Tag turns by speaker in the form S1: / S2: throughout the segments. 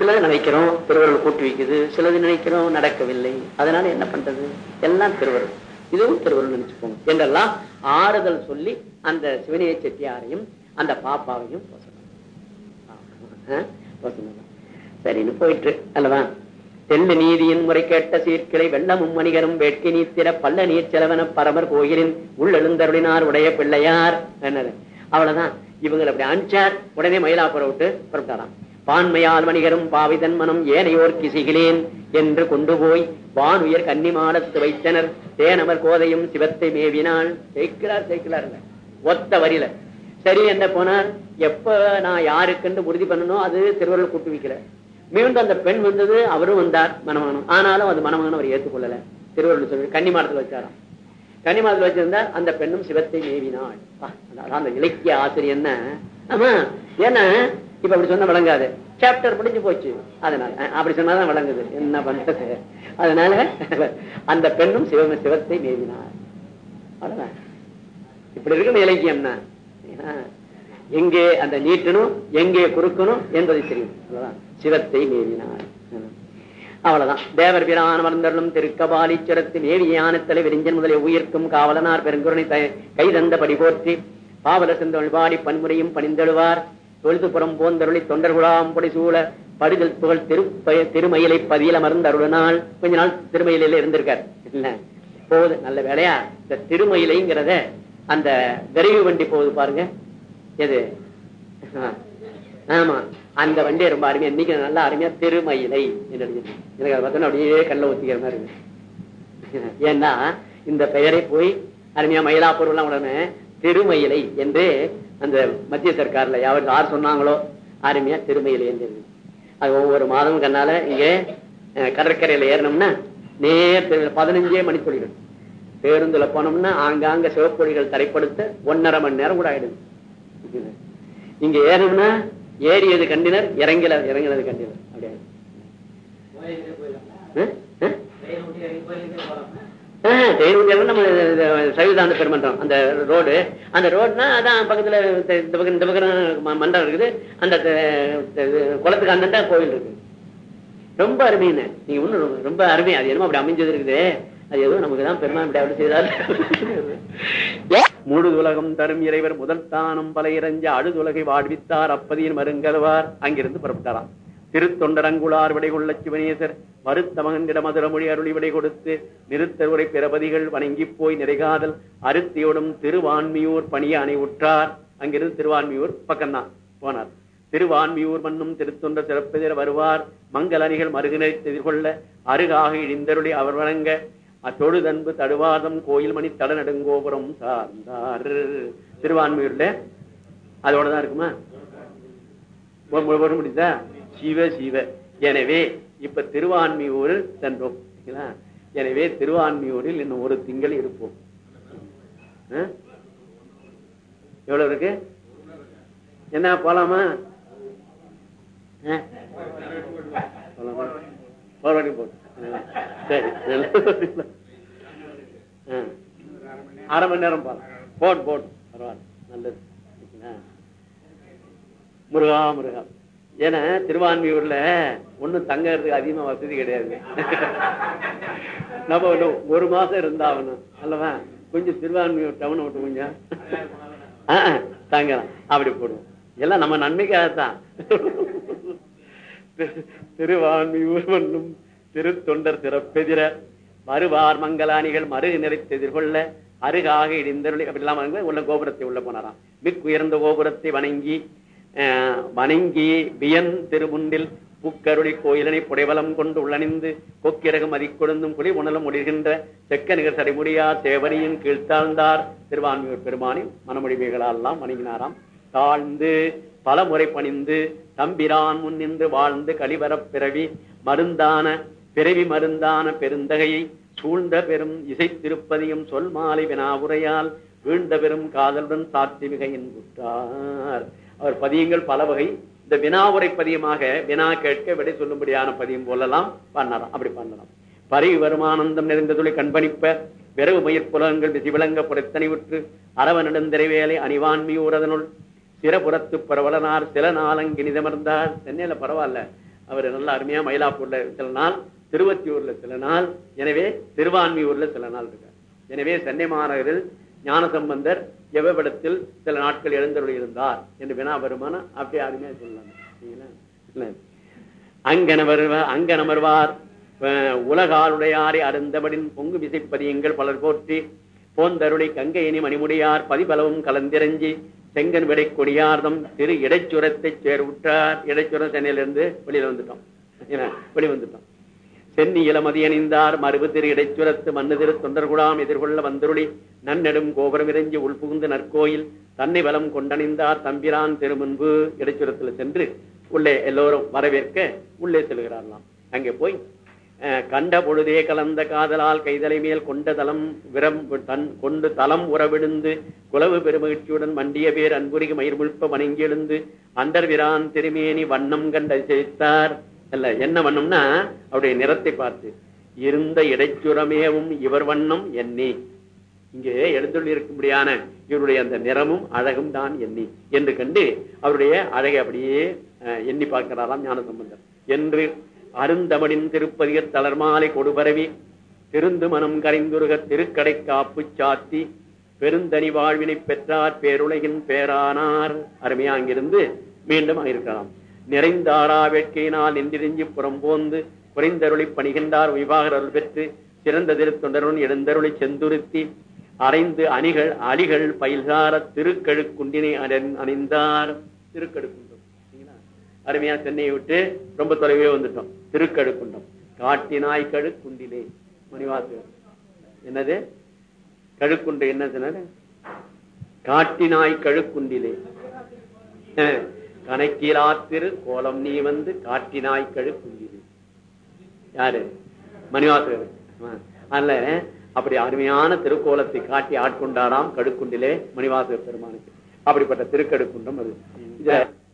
S1: சிலது நினைக்கிறோம் திருவருள் கூட்டி வைக்குது சிலது நினைக்கிறோம் நடக்கவில்லை. அதனால என்ன பண்றது? எல்லாம் திருவருள் இதுவும் திருவருள் நினைச்சுக்கோங்க. என்றெல்லாம் ஆறுதல் சொல்லி அந்த சிவனிய செட்டியாரையும் அந்த பாப்பாவையும் சரின்னு போயிட்டு அல்லவா? தெல்லு நீதியின் முறை கேட்ட சீர்கிளை வெள்ளமும் மணிகரும் வேட்கை நீத்திர பல்ல நீர் செலவன பரமர் கோயிலின் உள்ளெழுந்தருளினார் உடைய பிள்ளையார். என்னது? அவ்வளவுதான். இவங்களை அப்படி அனுப்பிச்சார். உடனே மயிலாப்புற விட்டு புறப்பட்டாராம். பான்மையால் மணிகரும் பாவிதன் மனம் ஏனையோர் கிசிகிலேன் என்று கொண்டு போய் வானுயர் கன்னிமாடத்து வைத்தனர் தேனவர் கோதையும் சிவத்தை மேவினாள் ஜெயிக்கிறார் ஜெயிக்கிறார் ஒத்த வரியில. சரி என்ன போனார்? எப்ப நான் யாருக்குன்னு உறுதி பண்ணணும் அது திருவருள் கூட்டு வைக்கல. மீண்டும் அந்த பெண் வந்தது அவரும் வந்தார் மணமகனும். ஆனாலும் அது மணமகன் அவர் ஏற்றுக்கொள்ளல. திருவருள் சொல்லி கன்னிமாடத்தில் வச்சாராம். கன்னிமாடத்துல வச்சிருந்தா அந்த பெண்ணும் சிவத்தை மேவினாள். அந்த இலக்கிய ஆசிரியர் என்ன? ஆமா ஏன்னா இப்ப அப்படி சொன்னா விளங்காது. சாப்டர் முடிஞ்சு போச்சு. அதனால அப்படி சொன்னாதான் விளங்குது. என்ன பண்றது? அதனால அந்த பெண்ணும் சிவ சிவத்தை மேவினார். அவ்வளவுதான். இப்படி இருக்கணும் இலக்கியம்னா. எங்கே அந்த நீட்டணும் எங்கே குறுக்கணும் என்பதை தெரியும். சிவத்தை மேவினார். அவ்வளவுதான். தேவர் பிரான் வந்தர்களும் திருக்கபாலீச்சரத்து மேவியான தலைவரிஞ்சன் முதலிய உயிர்க்கும் காவலனார் பெருங்குரணை கைதந்தபடி போற்றி பாவல செந்தொழில் பாடி பன்முறையும் பணிந்தெழுவார். தொழுதுபுறம் போந்தருளி தொண்டர்குழாம் சூழ படுதல் புகழ் திரு திருமயிலை பதியில மருந்தருளினால் கொஞ்ச நாள் திருமயிலையில இருந்திருக்கார். இல்ல போகுது நல்ல வேலையா இந்த திருமயிலைங்கிறத அந்த விரைவு வண்டி போகுது பாருங்க. எது? ஆமா அந்த வண்டியை ரொம்ப அருமையா இன்னைக்கு நல்லா அருமையா திருமயிலை எனக்கு அதை பார்த்தோன்னா அப்படியே கல்ல ஊத்திக்கிற மாதிரி இருக்கு. ஏன்னா இந்த பெயரை போய் அருமையா மயிலாப்பூர் எல்லாம் உடனே திருமயிலை என்று அந்த மத்திய சர்க்கார்ல யார் யார் சொன்னாங்களோ அருமையா திருமயிலை என்று அது ஒவ்வொரு மாதமும் கண்ணால இங்க கடற்கரையில ஏறணும்னா நேர் பதினஞ்சே மணி தொழில்கள் பேருந்துல போனோம்னா ஆங்காங்க சிவப்பொழிகள் தரைப்படுத்த ஒன்னரை மணி நேரம் கூட ஆயிடுது. இங்க ஏறணும்னா ஏறியது கண்டினர் இறங்கல இறங்கினது கண்டினர். அப்படியே. நம்ம பெருமன்றம்? அந்த ரோடு. அந்த ரோடுனா அதான் பக்கத்துல இந்த பக்கம் இந்த பக்கம் மன்றம் இருக்குது. அந்த குளத்துக்கு அந்த கோவில் இருக்கு ரொம்ப அருமையின்னு நீங்க ஒண்ணு ரொம்ப அருமை. அது என்னமோ அப்படி அமைஞ்சது இருக்குது. அது எதுவும் நமக்கு தான் பெருமாள் அப்படி செய்தார். முழு உலகம் தரும் இறைவர் முதல் தானம் பல இறஞ்ச அழுதுலகை வாழ்வித்தார் அப்பதியின் மருங்கல்வார் அங்கிருந்து புறப்பட்டாராம். திருத்தொண்டரங்குளார் விடை கொள்ள சிவனேசர் மறுத்த மதுரமொழி அருளி விடை கொடுத்து நிறுத்தருரை பிரபதிகள் வணங்கி போய் நிறைகாதல் அருத்தியோடும் திருவான்மியூர் பணியானை உற்றார் அங்கிருந்து திருவான்மியூர் பக்கம்தான் போனார். திருவான்மியூர் மண்ணும் திருத்தொண்ட சிறப்பெதிர வருவார். மங்கள அணிகள் மருகினை எதிர்கொள்ள அருகாக இழிந்தருளி அவர் வணங்க அத்தொழுதன்பு தடுவாதம் கோயில் மணி தட நெடுங்கோபுரம் சார்ந்தார். திருவான்மையூர்ல அதோடதான் இருக்குமா? முடிச்சா சிவ சிவ. எனவே இப்ப திருவான்மியூரில் சென்றோம். எனவே திருவான்மியூரில் இன்னும் ஒரு திங்கள் இருப்போம். எவ்வளவு இருக்கு? என்ன போலாமா? போட்டு. சரி அரை மணி நேரம் போலாம். போட்டு போட்டு பரவாயில்ல. நல்லது. முருகா முருகா. ஏன்னா திருவான்மியூர்ல ஒண்ணும் தங்கறதுக்கு அதிகமா வசதி கிடையாது நம்ம ஒரு மாசம் இருந்தாகணும் அல்லவா? கொஞ்சம் திருவான்மியூர் டவுன் விட்டு கொஞ்சம். தங்கலாம். அப்படி போடுவோம். எல்லாம் நம்ம நன்மைக்காகத்தான். திருவான்மியூர் மண்ணும் திருத்தொண்டர் திறப்பெதிர மறுவார் மங்களானிகள் மறு நிறைத்து எதிர்கொள்ள அருகாக இடிந்தருளி அப்படிலாம் உள்ள கோபுரத்தை உள்ள போனாராம். மிக் உயர்ந்த கோபுரத்தை வணங்கி வணங்கி வியன் திருமுண்டில் புக்கருளி கோயிலனை புடைவலம் கொண்டு உள்ளணிந்து கொக்கிரகம் அதிக்கொழுந்தும் குடி உணலும் முடிகின்ற செக்க நிகர் சடைமுடியா தேவனியின் கீழ்த்தாழ்ந்தார். திருவான்மியூர் பெருமானி மனமொழிமைகளால் வணங்கினாராம். தாழ்ந்து பல முறை பணிந்து தம்பிரான் முன் நின்று வாழ்ந்து கழிவரப் பிறவி மருந்தான பிறவி மருந்தான பெருந்தகையை சூழ்ந்த பெரும் இசை திருப்பதியும் சொல் மாலை வினாவுரையால் வீழ்ந்த பெரும் காதலுடன் சாத்தி மிகையின் குற்றார் அவர் பதியங்கள் பல வகை. இந்த வினாவுரை பதியமாக வினா கேட்க விடை சொல்லும்படியான பதியம் போலலாம் பண்ணலாம். அப்படி பண்ணலாம். பரிவு வருமானந்தம் நிறைந்ததுளை கண்பணிப்ப விரவு மயிர் புலகங்கள் விசிவிளங்க புறத்தனை விற்று அரவ நெடுந்திரைவேலை அணிவான்மியூரதனுள் சிறபுறத்து பரவலனார் சில நாளங்கினிதமர்ந்தார் சென்னையில பரவாயில்ல. அவர் நல்ல அருமையா மயிலாப்பூர்ல சில நாள் திருவத்தியூர்ல சில நாள் எனவே திருவான்மியூர்ல சில நாள் இருக்கார். எனவே சென்னை மாநகரில் ஞானசம்பந்தர் எவ்வளத்தில் சில நாட்கள் எழுந்தருள் இருந்தார் என்று வினா வருமான? அப்படியே அருமையா சொல்லலாம் சரிங்களா? இல்ல. அங்கனவர் அங்கனமர்வார் அஹ், உலகாளுடையாரை அருந்தபடின் பொங்கு விசைப்பதியங்கள் பலர் போற்றி போந்தருளை கங்கையினி மணிமுடியார் பதிபலவும் கலந்திரஞ்சி செங்கன் விடை கொடியார்தம் திரு இடைச்சுரத்தை சேர்வுற்றார். இடைச்சுரம் சென்னையிலிருந்து வெளியில வந்துட்டோம். என்ன, வெளி வந்துட்டோம் சென்னி இளமதி அணிந்தார். மறுபு திரு இடைச்சுரத்து மண்ணு திரு தொண்டர்குடாம் எதிர்கொள்ள வந்தருளி. நன்னெடும் கோபுரம் இறைஞ்சி உள்புகுந்து நற்கோயில். தன்னை வலம் கொண்டணிந்தார் தம்பிரான் திருமுன்பு. இடைச்சுரத்துல சென்று உள்ளே எல்லோரும் வரவேற்க உள்ளே செல்கிறார்களாம். அங்கே போய் அஹ், கண்ட பொழுதே கலந்த காதலால் கைதலை மேல் கொண்ட தலம் விரம் தன் கொண்டு தலம் உறவிடுந்து குலவு பெருமகிழ்ச்சியுடன் மண்டிய பேர் அன்புரிக மயிர்முழ்ப்ப வணங்கி எழுந்து அண்டர் விரான் திருமேனி வண்ணம் கண்ட செய்தார் அல்ல என்ன பண்ணும்னா அவருடைய நிறத்தை பார்த்து இருந்த இடைச்சுரமேவும் இவர் வண்ணம் எண்ணி இங்கே எழுந்துள்ளி இருக்கும்படியான இவருடைய அந்த நிறமும் அழகும் தான் எண்ணி என்று கண்டு அவருடைய அழகை அப்படியே எண்ணி பார்க்கிறாராம் ஞானசம்பந்தர். என்று அருந்தமனின் திருப்பதிக தளர்மாலை கொடுபரவி திருந்து மனம் கரைந்துருக திருக்கடை காப்பு சாத்தி பெருந்தனி வாழ்வினை பெற்றார் பேருலகின் பேரானார். அருமையா அங்கிருந்து மீண்டும் இருக்கலாம் நிறைந்தாரா வேட்கையினால் நின்றிருஞ்சி புறம்போந்து குறைந்தருளி பணிகின்றார் விவாகரல் அருள் பெற்று சிறந்த திருத்தொண்டருடன் எழுந்தருளி செந்துருத்தி அரைந்து அணிகள் அலிகள் பயில்சார திருக்கழுக்குண்டினை அணிந்தார். திருக்கழுக்குன்றம் அருமையா சென்னையை விட்டு ரொம்ப தொலைவே வந்துட்டோம். திருக்கழுக்குன்றம் காட்டினாய் கழுக்குண்டிலே மணிவாசு. என்னது? கழுக்குண்டு என்ன சொன்னாரு? காட்டினாய் கழுக்குண்டிலே கணக்கிலாத்திரு திரு கோலம் நீ வந்து காட்டினாய் கழுக்குண்டிலே யாரு? மணிவாசகர். ஆ. அப்படி அருமையான திருக்கோலத்தை காட்டி ஆட்கொண்டாராம் கடுக்குண்டிலே மணிவாசக பெருமானுக்கு. அப்படிப்பட்ட திருக்கடுக்குன்றம் அது.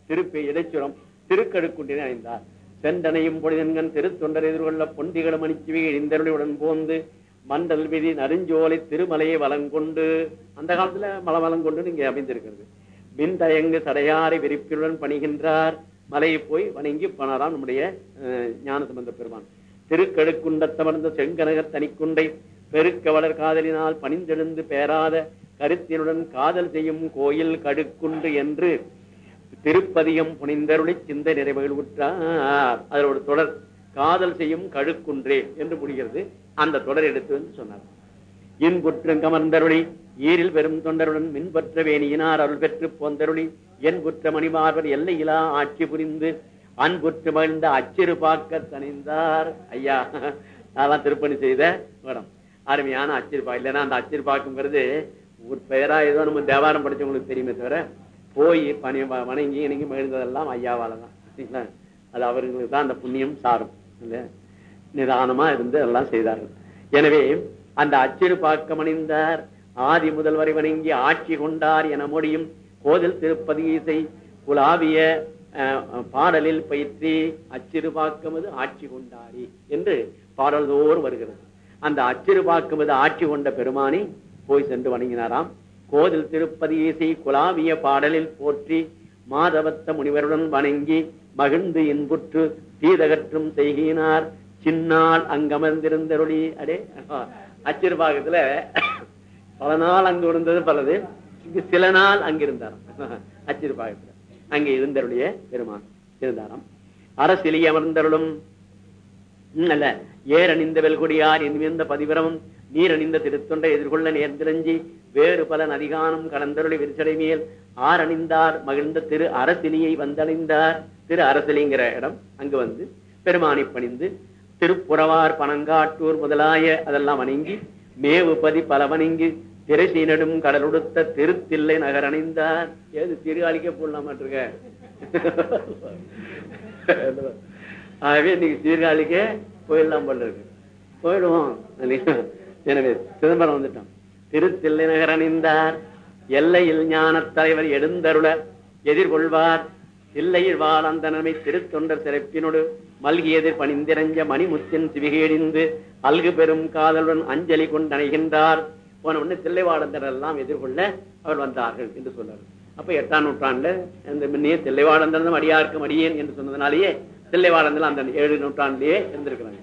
S1: திருப்பி இடைச்சுரம் திருக்கடுக்குண்டினை அணிந்தார். செண்டனையும் பொழுதென்கண் திருத்தொண்டர் எதிர்கொள்ள பொண்டிகளும் அணிச்சுவி இந்தருளியுடன் போந்து மண்டல் விதி நறுஞ்சோலை திருமலையை வளங்கொண்டு அந்த காலத்துல மலை வளங்கொண்டு இங்க அமைந்திருக்கிறது. மின்தயங்கு தடையாரை விரிப்பினுடன் பணிகின்றார். மலையை போய் வணங்கி பணராம் நம்முடைய அஹ், ஞானசம்பந்த பெருமான். திருக்கழுக்குண்டத்தமர்ந்த செங்கனகர் தனிக்குண்டை பெருக்க வளர் காதலினால் பணிந்தெழுந்து பேராத கருத்தினுடன் காதல் செய்யும் கோயில் கடுக்குண்டு என்று திருப்பதியம் புனிந்தருளி சிந்தை நிறைவுகள் உற்றார். அதில் ஒரு தொடர் காதல் செய்யும் கழுக்குன்றே என்று முடிகிறது. அந்த தொடர் எடுத்து வந்து சொன்னார். இன்புற்றம் கமர்ந்தருளி ஈரில் பெரும் தொண்டருடன் மின்பற்ற வேணியினார் அருள் பெற்று போந்தருளி. என் குற்ற மணிமார்வர் எல்லையிலா ஆட்சி புரிந்து அன்புற்று மகிழ்ந்த அச்சிறு பார்க்க தணிந்தார். ஐயா அதெல்லாம் திருப்பணி செய்த படம் அருமையான அச்சிறுபா இல்லைன்னா அந்த அச்சிறுபாக்குங்கிறது ஒரு பெயரா ஏதோ நம்ம தேவாரம் படிச்சவங்களுக்கு தெரியுமே தவிர போய் பணி வணங்கி இணங்கி மகிழ்ந்ததெல்லாம் ஐயாவால தான் சரிங்களா? அது அவர்களுக்கு தான் அந்த புண்ணியம் சாரும். இல்ல நிதானமா இருந்து எல்லாம் செய்தார்கள். எனவே அந்த அச்சிறு பாக்கமணிந்தார் ஆதி முதல்வரை வணங்கி ஆட்சி கொண்டார் என முடியும். கோதில் திருப்பதி இசை குலாவிய பாடலில் பயிற்சி அச்சிறு பாக்கமது ஆட்சி கொண்டாரி என்று பாடல்தோறும் வருகிறது. அந்த அச்சிறு பாக்கமது ஆட்சி கொண்ட பெருமானி போய் சென்று வணங்கினாராம். கோதில் திருப்பதி இசை குலாவிய பாடலில் போற்றி மாதவத்த முனிவருடன் வணங்கி மகிழ்ந்து இன்புற்று தீதகற்றும் செய்கினார். சின்னால் அங்கமர்ந்திருந்தருளி அடே அச்சிறுபாகத்துல பல நாள் அங்கு இருந்தது பலது. இங்கு சில நாள் அங்கிருந்தாராம் அச்சிறுபாகத்துல. அங்கு இருந்தருடைய பெருமான் இருந்தாராம். அரசிலி அமர்ந்தருளும். அல்ல. ஏர் அணிந்த வெல்கொடியார் என்விந்த பதிவிரமும் நீர் அணிந்த திருத்தொண்டை எதிர்கொள்ள நேர்ந்திரஞ்சி வேறு பல நதிகானம் கலந்தருளி விரிசடை மேல் ஆர் அணிந்தார் மகிழ்ந்த திரு அரசிலியை வந்தடைந்தார் திரு அரசிலிங்கிற இடம் அங்கு வந்து பெருமானை பணிந்து திருப்புறவார் பனங்காட்டூர் முதலாய அதெல்லாம் வணங்கி மேவுபதி பல வணங்கி திரைசீனடும் கடலுடுத்த திருத்தில்லை நகர் அணிந்தார் ஏது திரு அழிக்க போடலாமாட்டிருக்க ஆகவே இன்னைக்கு சீர்காழிக்கே போயிடலாம் போல இருக்கு. போயிடுவோம். எனவே சிதம்பரம் வந்துட்டோம் திருத்தில்லை நகர் அணிந்தார் எல்லையில் ஞானத் தலைவர் எழுந்தருள எதிர்கொள்வார் தில்லையில் வாழந்தனமை திருத்தொண்டர் சிறப்பினோடு மல்கி எதிர் பணிந்திரஞ்ச மணிமுத்தின் சிவிகேடிந்து அல்கு பெரும் காதலுடன் அஞ்சலி கொண்டணைகின்றார். போன உடனே தில்லை எல்லாம் எதிர்கொள்ள அவர் வந்தார்கள் என்று சொன்னார். அப்ப எட்டாம் நூற்றாண்டுல இந்த முன்னே தில்லைவாடந்தனம் அடியார்க்கும் அடியேன் என்று சொன்னதுனாலேயே தில்லைவாழந்தில் அந்த ஏழு நூற்றாண்டிலேயே இருந்திருக்கிறாங்க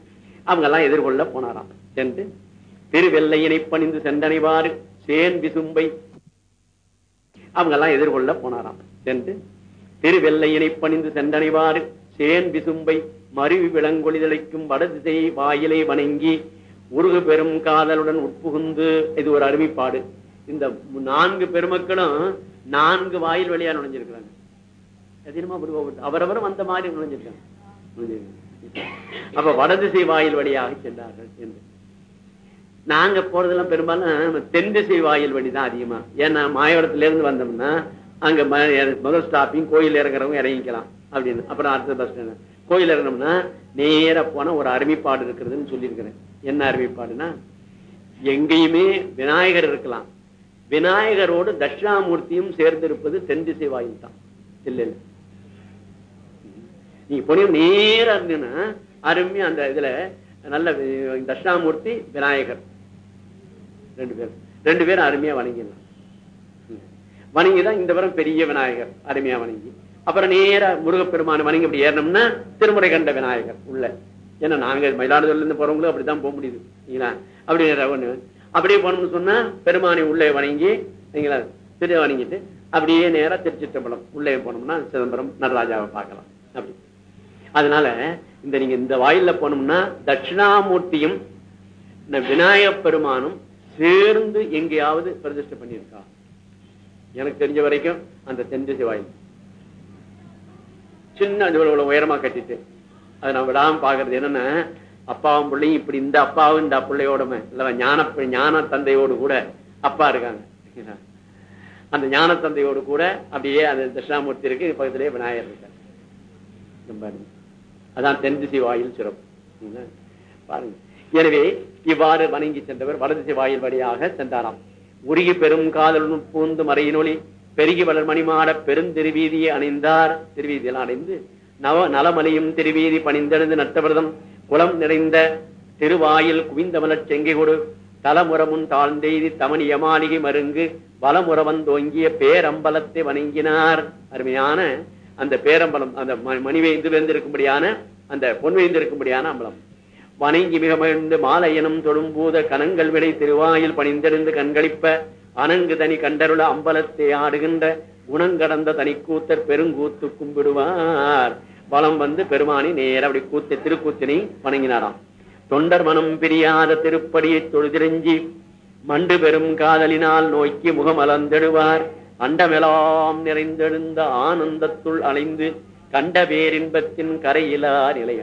S1: அவங்க எல்லாம் எதிர்கொள்ள போனாராம். சென்று திருவெல்லையினை பணிந்து சென்றனைவாறு சேன் விசும்பை அவங்க எல்லாம் எதிர்கொள்ள போனாராம். சென்று திருவெல்லையினை பணிந்து சென்றனைவாறு சேன் விசும்பை மருவி விளங்கொழிதழைக்கும் வடதிசை வாயிலை வணங்கி உருகு பெரும் காதலுடன் உட்புகுந்து இது ஒரு அருமைப்பாடு. இந்த நான்கு பெருமக்களும் நான்கு வாயில் வழியா நுழைஞ்சிருக்கிறாங்க. அவரவரும் அந்த மாதிரி நுழைஞ்சிருக்காங்க. அப்ப வடதிசை வாயில் வழியாக சென்றார்கள் என்று. நாங்க போறதெல்லாம் பெரும்பாலும் தென் திசை வாயில் வழிதான் அதிகமா. ஏன்னா மாயவரத்துல இருந்து வந்தோம்னா அங்க ம- முதல் ஸ்டாப்பிங் கோயில் இறங்குறவங்க இறங்கிக்கலாம் அப்படின்னு. அப்புறம் அடுத்த பஸ் ஸ்டாண்ட் கோயில் இறங்கணும்னா நேரா போனா ஒரு அருமைப்பாடு இருக்கிறதுன்னு சொல்லியிருக்கிறேன். என்ன அருமைப்பாடுனா எங்கேயுமே விநாயகர் இருக்கலாம். விநாயகரோடு தட்சிணாமூர்த்தியும் சேர்ந்திருப்பது தென் திசை வாயில் தான். இல்லை இல்லை. நீ போனீங்க நேரா இருந்தீங்கன்னா அருமையா அந்த இதுல நல்ல தட்சிணாமூர்த்தி விநாயகர். ரெண்டு பேரும் ரெண்டு பேரும் அருமையா வணங்கிடலாம். வணங்கிதான் இந்த வரம் பெரிய விநாயகர் அருமையா வணங்கி. அப்புறம் நேரா முருகப்பெருமான வணங்கி அப்படி ஏறணும்னா திருமுறை கண்ட விநாயகர் உள்ள. ஏன்னா நாங்க மயிலாடுதுறையில இருந்து போறவங்களும் அப்படிதான் போக முடியுது. சரிங்களா அப்படி ஒண்ணு. அப்படியே போனோம்னு சொன்னா பெருமானை உள்ளே வணங்கி சரிங்களா திரு வணங்கிட்டு அப்படியே நேரா திருச்சிற்றம்பலம் உள்ளே போனோம்னா சிதம்பரம் நடராஜாவை பார்க்கலாம். அப்படி. அதனால இந்த நீங்க இந்த வாயில போனோம்னா தட்சிணாமூர்த்தியும் இந்த விநாயகப் பெருமானும் சேர்ந்து எங்கேயாவது பிரதிஷ்டை பண்ணியிருக்கா? எனக்கு தெரிஞ்ச வரைக்கும் அந்த தென் திசை வாயில். சின்ன அஞ்சு இவ்வளவு உயரமா கட்டிட்டு அதை நான் விடாம பாக்குறது என்னன்னா அப்பாவும் பிள்ளையும் இப்படி இந்த அப்பாவும் இந்த பிள்ளையோடமே இல்ல ஞான ஞான தந்தையோடு கூட அப்பா இருக்காங்க. அந்த ஞான தந்தையோடு கூட அப்படியே அந்த தட்சிணாமூர்த்தி இருக்கு இது விநாயகர் இருக்காரு. ரொம்ப அதான் தென் திசை வாயில் சிறப்பு. பாருங்க. எனவே இவ்வாறு வணங்கி சென்றவர் வலதிசை வாயில் வழியாக சென்றாராம். உருகி பெரும் காதலுடன் பூந்து மறையினொளி பெருகி வளர் மணிமாட பெருந்திருவீதியை அணிந்தார். திருவீதியெல்லாம் அடைந்து நவ நலமலையும் திருவீதி பணிந்தெழுந்து நட்டவிரதம் குளம் நிறைந்த திருவாயில் குவிந்தமலச் செங்கை கொடு. தலமுறமுன் தாழ்ந்தெய்தி தமணிய மாளிகை மருங்கு வலமுறவந்தோங்கிய பேரம்பலத்தை வணங்கினார். அருமையான அந்த பேரம்பலம் அந்த ம- மணிவேந்து வெந்திருக்கும்படியான அந்த பொன் வேந்திருக்கும்படியான அம்பலம். வணங்கி மிக மகிழ்ந்து மாலையனும் தொழும்பூத கனங்கள் விடை திருவாயில் பணிந்தெழுந்து கண்களிப்ப அனங்கு தனி கண்டருள அம்பலத்தை ஆடுகின்ற குணங்கடந்த தனிக்கூத்தர் பெருங்கூத்து கும்பிடுவார். பலம் வந்து பெருமானி நேர அப்படி கூத்த திருக்கூத்தினை வணங்கினாராம். தொண்டர் மனம் பிரியாத திருப்படியை தொழுதிரஞ்சி மண்டு பெரும் காதலினால் நோக்கி முகமலர்ந்தெடுவார் அண்டமெலாம் நிறைந்தெழுந்த ஆனந்தத்துள் அலைந்து கண்ட பேரின்பத்தின் கரையிலார் நிலை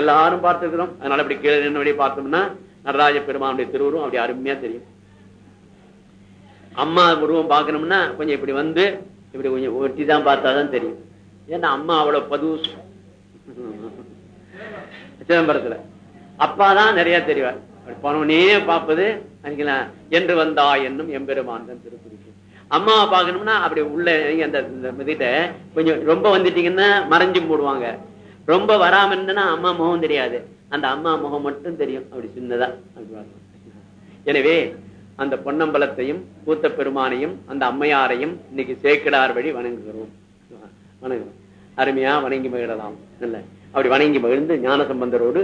S1: எல்லாரும் பார்த்துருக்கிறோம். அதனால அப்படி கீழே நின்று பார்த்தோம்னா நடராஜ பெருமானுடைய திருவுருவம் அப்படி அருமையா தெரியும். அம்மா உருவம் பார்க்கணும்னா கொஞ்சம் இப்படி வந்து இப்படி கொஞ்சம் ஒட்டி தான் பார்த்தாதான் தெரியும். ஏன்னா அம்மா அவ்வளவு பதுசு. சிதம்பரத்துல. அப்பா தான் நிறைய தெரிவார். பணவனே பார்ப்பது என்று வந்தா என்னும் எம்பெருமான் தான் திருக்குறிப்பு அம்மாவை பார்க்கணும்னா அப்படி உள்ள அந்த இந்த கொஞ்சம் ரொம்ப வந்துட்டீங்கன்னா மறைஞ்சு போடுவாங்க ரொம்ப வராம இருந்தனா அம்மா முகம் தெரியாது. அந்த அம்மா முகம் மட்டும் தெரியும். அப்படி சின்னதா. எனவே அந்த பொன்னம்பலத்தையும் கூத்த பெருமானையும் அந்த அம்மையாரையும் இன்னைக்கு சேக்கிடார் வழி வணங்குகிறோம். வணங்குறோம் அருமையா வணங்கி மகிழலாம். இல்ல அப்படி வணங்கி மகிழ்ந்து ஞான சம்பந்தரோடு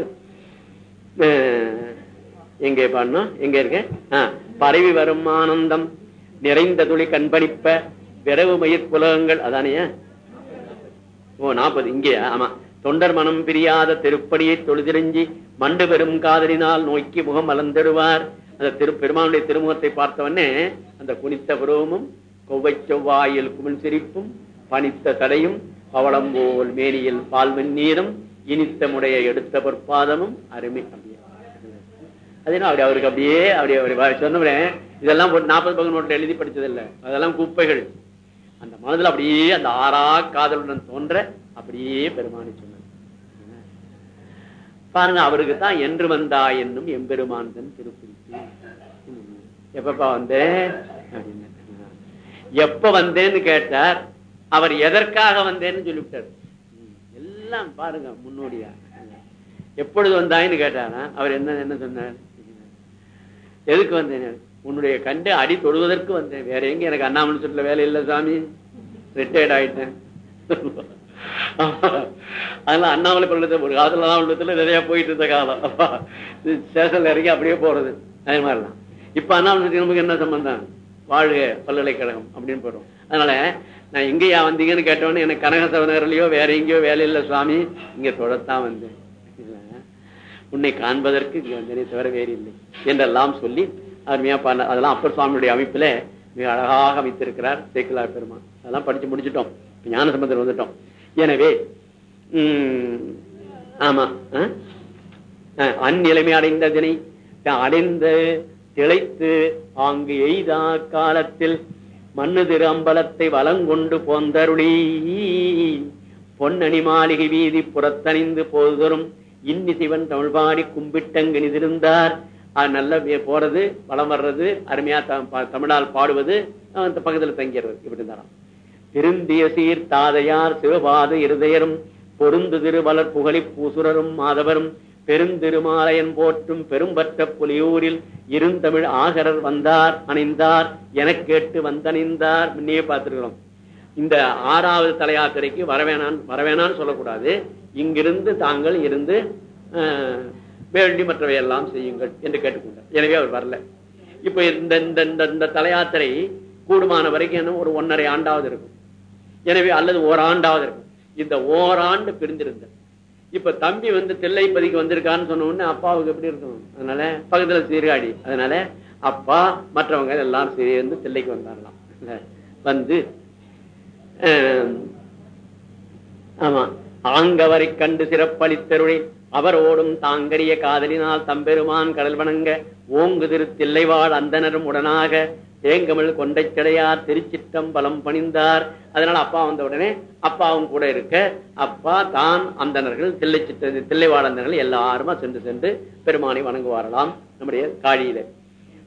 S1: அஹ், எங்கே பாடணும் எங்க இருக்க? ஆஹ், பரவி வரும் ஆனந்தம் நிறைந்த துளி கண்பணிப்ப விரவு மயிர் புலகங்கள். அதானே? ஓ நாற்பது. இங்கே ஆமா. தொண்டர் மனம் பிரியாத திருப்படியை தொழுதிரிஞ்சி மண்டு பெரும் காதலினால் நோக்கி முகம் மலர்ந்திடுவார் அந்த திரு பெருமானுடைய திருமுகத்தை பார்த்தவொடனே அந்த குனித்த புருவமும் கொவ்வை செவ்வாயில் குமிழ் சிரிப்பும் பனித்த தடையும் பவளம் போல் மேனியில் பால் நீரும் இனித்த முடைய எடுத்த பொற்பாதமும் அருமை அப்படியே. அதனால அப்படி அவருக்கு அப்படியே அப்படி அவர் சொன்னவரேன் இதெல்லாம் ஒரு நாற்பது பக்கம் நோட்டில் எழுதி படிச்சதில்லை. அதெல்லாம் குப்பைகள். அந்த மனதில் அப்படியே அந்த ஆறா காதலுடன் தோன்ற அப்படியே பெருமானி சொன்னார். பாருங்க அவருக்கு தான் என்று வந்தா என்னும் எம்பெருமான் தன் திருக்குறிப்பு எப்பப்பா வந்தேன் எப்ப வந்தேன்னு கேட்டார். அவர் எதற்காக வந்தேன்னு சொல்லிவிட்டார். எல்லாம் பாருங்க முன்னோடியா. எப்பொழுது வந்தாயின்னு கேட்டாரா? அவர் என்ன என்ன சொன்னார்? எதுக்கு வந்தேன் உன்னுடைய கண்டு அடி தொழுவதற்கு வந்தேன். வேற எங்க எனக்கு அண்ணாமலை சொல்ல வேலை இல்லை சாமி? ரிட்டையர்ட் ஆயிட்டேன். அதனால அண்ணாமலை பள்ளத்தில் ஒரு காலத்துல உள்ளத்துல நிறைய போயிட்டு இருந்த காலம் ஸ்டேஷன்ல இறங்கி அப்படியே போறது. அதே மாதிரிலாம் இப்ப அண்ணாமலை நமக்கு என்ன சம்பந்தம்? வாழ்க பல்கலைக்கழகம் அப்படின்னு போறோம். அதனால நான் எங்கேயா வந்தீங்கன்னு கேட்டவொடனே எனக்கு கனக சவநகர்லயோ வேற எங்கேயோ வேலை இல்லை சுவாமி. இங்க தொடத்தான் வந்தேன். உன்னை காண்பதற்கு இங்க வந்தேனே தவிர வேறு இல்லை என்றெல்லாம் சொல்லி அருமையா பண்ண அதெல்லாம் அப்பர் சுவாமியுடைய அமைப்புல மிக அழகாக அமைத்திருக்கிறார் சேக்கிலார் பெருமான். அதெல்லாம் படிச்சு முடிச்சிட்டோம். ஞானசம்பந்தர் ஞான சம்பந்தர் வந்துட்டோம். எனவே உம் ஆமா அந்நிலைமை அடைந்ததினை அடைந்து திளைத்து ஆங்கு எய்தா காலத்தில் மண்ணு திரு அம்பலத்தை வலங்கொண்டு போந்தருளி. பொன்னணி மாளிகை வீதி புறத்தணிந்து போதரும் இன்னி சிவன் தமிழ் பாடி கும்பிட்டங்கு நிதிருந்தார். அது நல்ல போறது வளம் வர்றது அருமையா த- தமிழால் பாடுவது அந்த பக்கத்துல தங்கிறது இப்படி இருந்தாராம் திருந்திய சீர் தாதையார் சிவபாத இருதயரும் பொருந்து திருவலர் புகழி பூசுரரும் மாதவரும் பெருந்திருமாலயன் போற்றும் பெரும்பற்ற புலியூரில் இருந்தமிழ் ஆகரர் வந்தார் அணிந்தார் எனக் கேட்டு வந்தணிந்தார். முன்னே பார்த்திருக்கிறோம். இந்த ஆறாவது தலையாத்திரைக்கு வரவேணான் வரவேணான்னு சொல்லக்கூடாது. இங்கிருந்து தாங்கள் இருந்து வேண்டி மற்றவை எல்லாம் செய்யுங்கள் என்று கேட்டுக்கொண்டார். எனவே அவர் வரல. இப்ப இந்த இந்த இந்த- இந்த தலையாத்திரை கூடுமான வரைக்கும் என்ன ஒரு ஒன்னரை ஆண்டாவது இருக்கும். எனவே அல்லது ஓராண்டாவது இருக்கும். இந்த ஓராண்டு பிரிந்திருந்த. இப்ப தம்பி வந்து தில்லைப்பதிக்கு வந்திருக்கான்னு சொன்ன உடனே அப்பாவுக்கு எப்படி இருக்கும்? அதனால பக்கத்துல சீர்காழி. அதனால அப்பா மற்றவங்க எல்லாரும் சேர்ந்து தில்லைக்கு வந்தாரலாம் வந்து ஆமா ஆங்கவரை கண்டு சிறப்பளித்தருளை அவர் ஓடும் தாங்கரிய காதலினால் தம்பெருமான் கடல் வணங்க ஓங்கு திரு தில்லைவாழ் அந்தனரும் உடனாக தேங்கமிழ் கொண்டைச்சடையார் திருச்சிற்றம்பலம் பணிந்தார். அதனால அப்பா வந்த உடனே அப்பாவும் கூட இருக்க அப்பா தான் அந்தணர்கள் தில்லை சித்த எல்லாருமா சென்று சென்று பெருமானை வணங்குவாரலாம் நம்முடைய காழியில.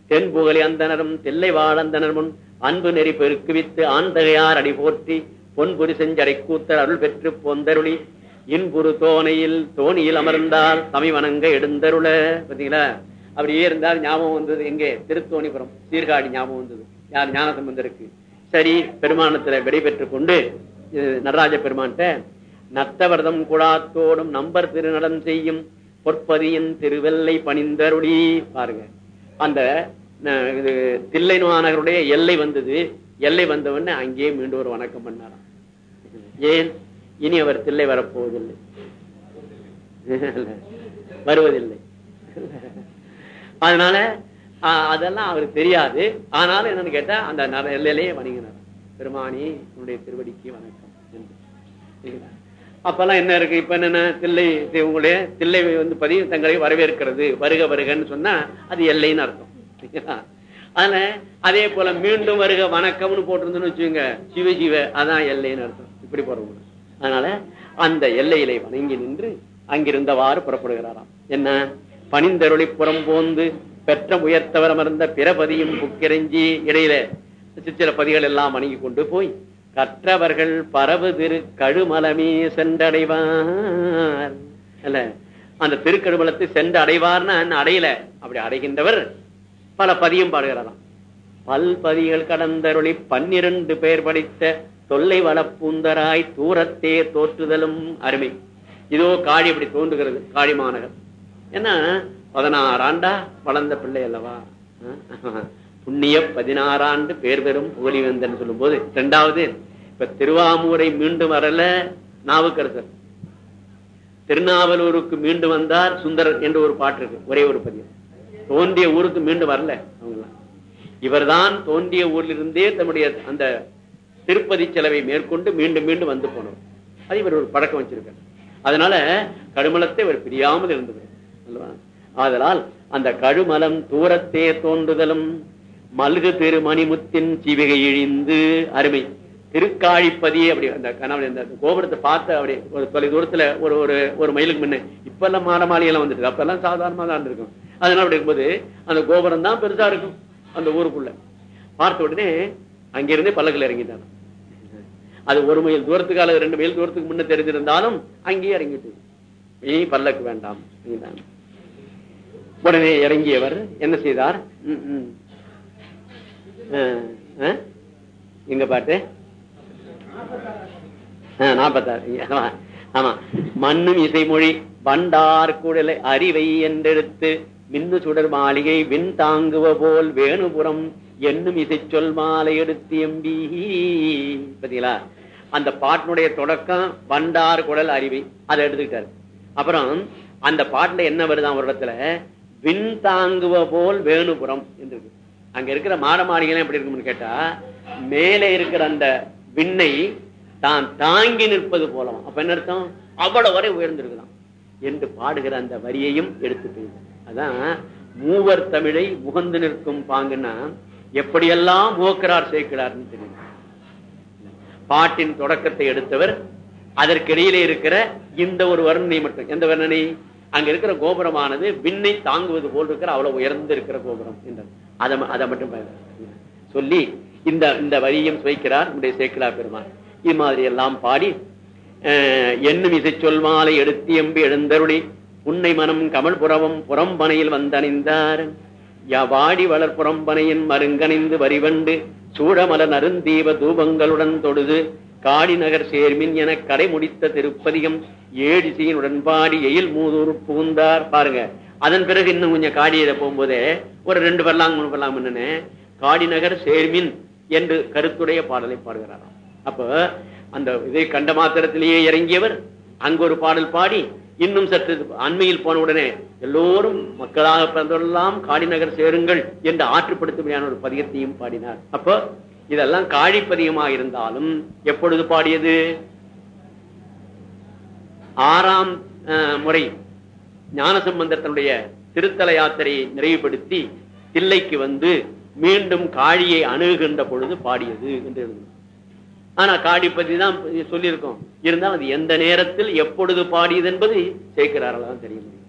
S1: தென்புகழி அந்தனரும் தில்லை வாழந்தனர் முன் அன்பு நெறி பெருக்குவித்து ஆந்தகையார் அடி போற்றி பொன்புரி செஞ்சடை கூத்தர் அருள் பெற்று பொந்தருளி. இன்புறு தோணையில் தோணியில் அமர்ந்தால் தமி வணங்க எடுந்தருள. பாத்தீங்களா அப்படியே இருந்தால் ஞாபகம் வந்தது எங்கே? திருத்தோணிபுரம். சீர்காழி ஞாபகம் வந்தது. யார் ஞானசம்பந்தருக்கு? சரி பெருமானத்துல விடை பெற்றுக் கொண்டு நடராஜ பெருமான்கிட்ட நத்தவர்தம் குழாத்தோடும் நம்பர் திருநடம் செய்யும் பொற்பதியின் திருவெல்லை பணிந்தருளி பாருங்க. அந்த இது தில்லை மாநகருடைய எல்லை வந்தது. எல்லை வந்தவொடனே அங்கேயே மீண்டும் ஒரு வணக்கம் பண்ணாராம். ஏன்? இனி அவர் தில்லை வரப்போவதில்லை. வருவதில்லை. அதனால அதெல்லாம் அவருக்கு தெரியாது. ஆனாலும் என்னன்னு கேட்டா அந்த எல்லையிலேயே வணங்கினார். பெருமானி உன்னுடைய திருவடிக்கு வணக்கம். என்று. அப்பெல்லாம் என்ன இருக்கு? இப்ப என்னென்ன? தில்லை உங்களுடைய தில்லை வந்து பதிவு தங்களை வரவேற்கிறது. வருக வருகன்னு சொன்னா அது எல்லைன்னு அர்த்தம். அதனால அதே போல மீண்டும் வருக வணக்கம்னு போட்டிருந்தோம்னு வச்சுக்கோங்க சிவ சிவ அதான் எல்லைன்னு அர்த்தம். இப்படி போறவங்க அதனால அந்த எல்லையிலே வணங்கி நின்று அங்கிருந்தவாறு புறப்படுகிறாராம். என்ன? பனிந்தருளி புறம் போந்து பெற்ற உயர்த்தவர் அமர்ந்த பிறபதியும் புக்கிரஞ்சி இடையில சிற்சில பதிகள் எல்லாம் வணங்கி கொண்டு போய் கற்றவர்கள் பரவு திரு கழுமலமே சென்றடைவார். அல்ல அந்த திருக்கழுமலத்தை சென்று அடைவார்னா அடையல அப்படி அடைகின்றவர். பல பதியும் பாடுகிறாராம். பல்பதிகள் கடந்தருளி பன்னிரண்டு பேர் படித்த தொல்லை வளப்பூந்தராய் தூரத்தே தோற்றுதலும் அருமை. இதோ காழி இப்படி தோன்றுகிறது காழி மாநகர் ஏன்னா பதினாறு ஆண்டா வளர்ந்த பிள்ளை அல்லவா? புண்ணிய பதினாறாண்டு பேர் பெறும் வந்தன்னு சொல்லும் போது ரெண்டாவது இப்ப திருவாமூரை மீண்டும் வரல நாவுக்கரசர். திருநாவலூருக்கு மீண்டும் வந்தார் சுந்தரர் என்று ஒரு பாட்டு இருக்கு ஒரே ஒரு பதிவு. தோன்றிய ஊருக்கு மீண்டும் வரல அவங்கெல்லாம். இவர்தான் தோன்றிய ஊரிலிருந்தே தம்முடைய அந்த திருப்பதி செலவை மேற்கொண்டு மீண்டும் மீண்டும் வந்து போனவர். அது இவர் ஒரு பழக்கம் வச்சிருக்கார். அதனால கடுமலத்தை இவர் பிரியாமல் இருந்தது ஆதலால் அந்த கழுமலம் தூரத்தே தோன்றுதலும் மல்கு திருமணிமுத்தின் சிவிகை இழிந்து அருமை. திருக்காழிப்பதி அப்படி அந்த கனவு இந்த கோபுரத்தை பார்த்து அப்படி ஒரு தொலை தூரத்துல ஒரு ஒரு ஒரு மைலுக்கு முன்ன இப்ப எல்லாம் மாட மாளிகைலாம் வந்துட்டு அப்ப எல்லாம் சாதாரணமா தான் இருக்கும் அதனால அப்படி இருக்கும்போது அந்த கோபுரம் தான் பெருசா இருக்கும் அந்த ஊருக்குள்ள. பார்த்த உடனே அங்கிருந்தே பல்லக்கில் இறங்கிட்டாங்க அது ஒரு மைல் தூரத்துக்கு அல்லது ரெண்டு மைல் தூரத்துக்கு முன்ன தெரிஞ்சிருந்தாலும் அங்கேயே இறங்கிட்டு. இனி பல்லக்கு வேண்டாம் அப்படின்ட்டாங்க. உடனே இறங்கியவர் என்ன செய்தார்? எங்க பாட்டு? நாற்பத்தாறு ஆமா. மண்ணும் இசைமொழி வண்டார் குடலை அறிவை என்றெடுத்து மின்னு சுடர் மாளிகை விண் தாங்குவ போல் வேணுபுரம் என்னும் இசை சொல் மாலை எடுத்து எம்பி. பாத்தீங்களா? அந்த பாட்டினுடைய தொடக்கம் வண்டார் குடல் அறிவை. அதை எடுத்துக்கிட்டாரு. அப்புறம் அந்த பாட்டுல என்ன வருதான் ஒரு வின் தாங்குவ போல் வேணுபுரம் என்று. அங்க இருக்கிற மாட எப்படி இருக்கும்னு கேட்டா மேலே இருக்கிற அந்த விண்ணை தான் தாங்கி நிற்பது போலவும். அப்ப என்ன அர்த்தம்? அவ்வளவு வரை உயர்ந்திருக்கலாம் என்று பாடுகிற அந்த வரியையும் எடுத்து போயிடும் அதான் மூவர் தமிழை முகந்து நிற்கும் பாங்குன்னா எப்படியெல்லாம் முகக்கிறார் சேர்க்கிறார்னு தெரியும். பாட்டின் தொடக்கத்தை எடுத்தவர் அதற்கிடையிலே இருக்கிற இந்த ஒரு வர்ணனை மட்டும். எந்த வர்ணனை? அங்க இருக்கிற கோபுரமானது விண்ணை தாங்குவது போல் இருக்கிற அவ்வளவு உயர்ந்து இருக்கிற கோபுரம் என்றது அதை அதை மட்டும் சொல்லி இந்த இந்த வரியும் சுவைக்கிறார் நம்முடைய சேக்கிலா பெருமான். இது மாதிரி எல்லாம் பாடி என்னும் இசை சொல் மாலை எடுத்து எம்பி எழுந்தருளி உன்னை மனம் கமல் புறவம் புறம்பனையில் வந்தணிந்தார். வாடி வளர் புறம்பனையின் மருங்கணிந்து வரிவண்டு சூழமல நருந்தீப தூபங்களுடன் தொழுது காடி நகர் சேர்மின் என கடை முடித்த திருப்பதிகம் ஏடிசையின் உடன்பாடி எயில் மூதூர் புகுந்தார். பாருங்க. அதன் பிறகு இன்னும் கொஞ்சம் காடியில போகும்போதே ஒரு ரெண்டு பரலாம் மூணு பரலாம் என்னன்னு காடி நகர் சேர்மின் என்று கருத்துடைய பாடலை பாடுகிறாராம். அப்போ அந்த இதை கண்ட மாத்திரத்திலேயே இறங்கியவர் அங்கு ஒரு பாடல் பாடி இன்னும் சற்று அண்மையில் போன உடனே எல்லோரும் மக்களாக பிறந்தவரெல்லாம் காடி நகர் சேருங்கள் என்று ஆற்றுப்படுத்தும்படியான ஒரு பதிகத்தையும் பாடினார். அப்போ இதெல்லாம் காழிப்பதியமா இருந்தாலும் எப்பொழுது பாடியது? ஆறாம் முறை ஞானசம்பந்தத்தினுடைய திருத்தல யாத்திரையை நிறைவுபடுத்தி தில்லைக்கு வந்து மீண்டும் காழியை அணுகுகின்ற பொழுது பாடியது என்று எழுதணும் ஆனா காடி பத்தி தான் சொல்லியிருக்கோம். இருந்தாலும் அது எந்த நேரத்தில் எப்பொழுது பாடியது என்பது சேர்க்கிறார்கள் தான் தெரிய முடியும்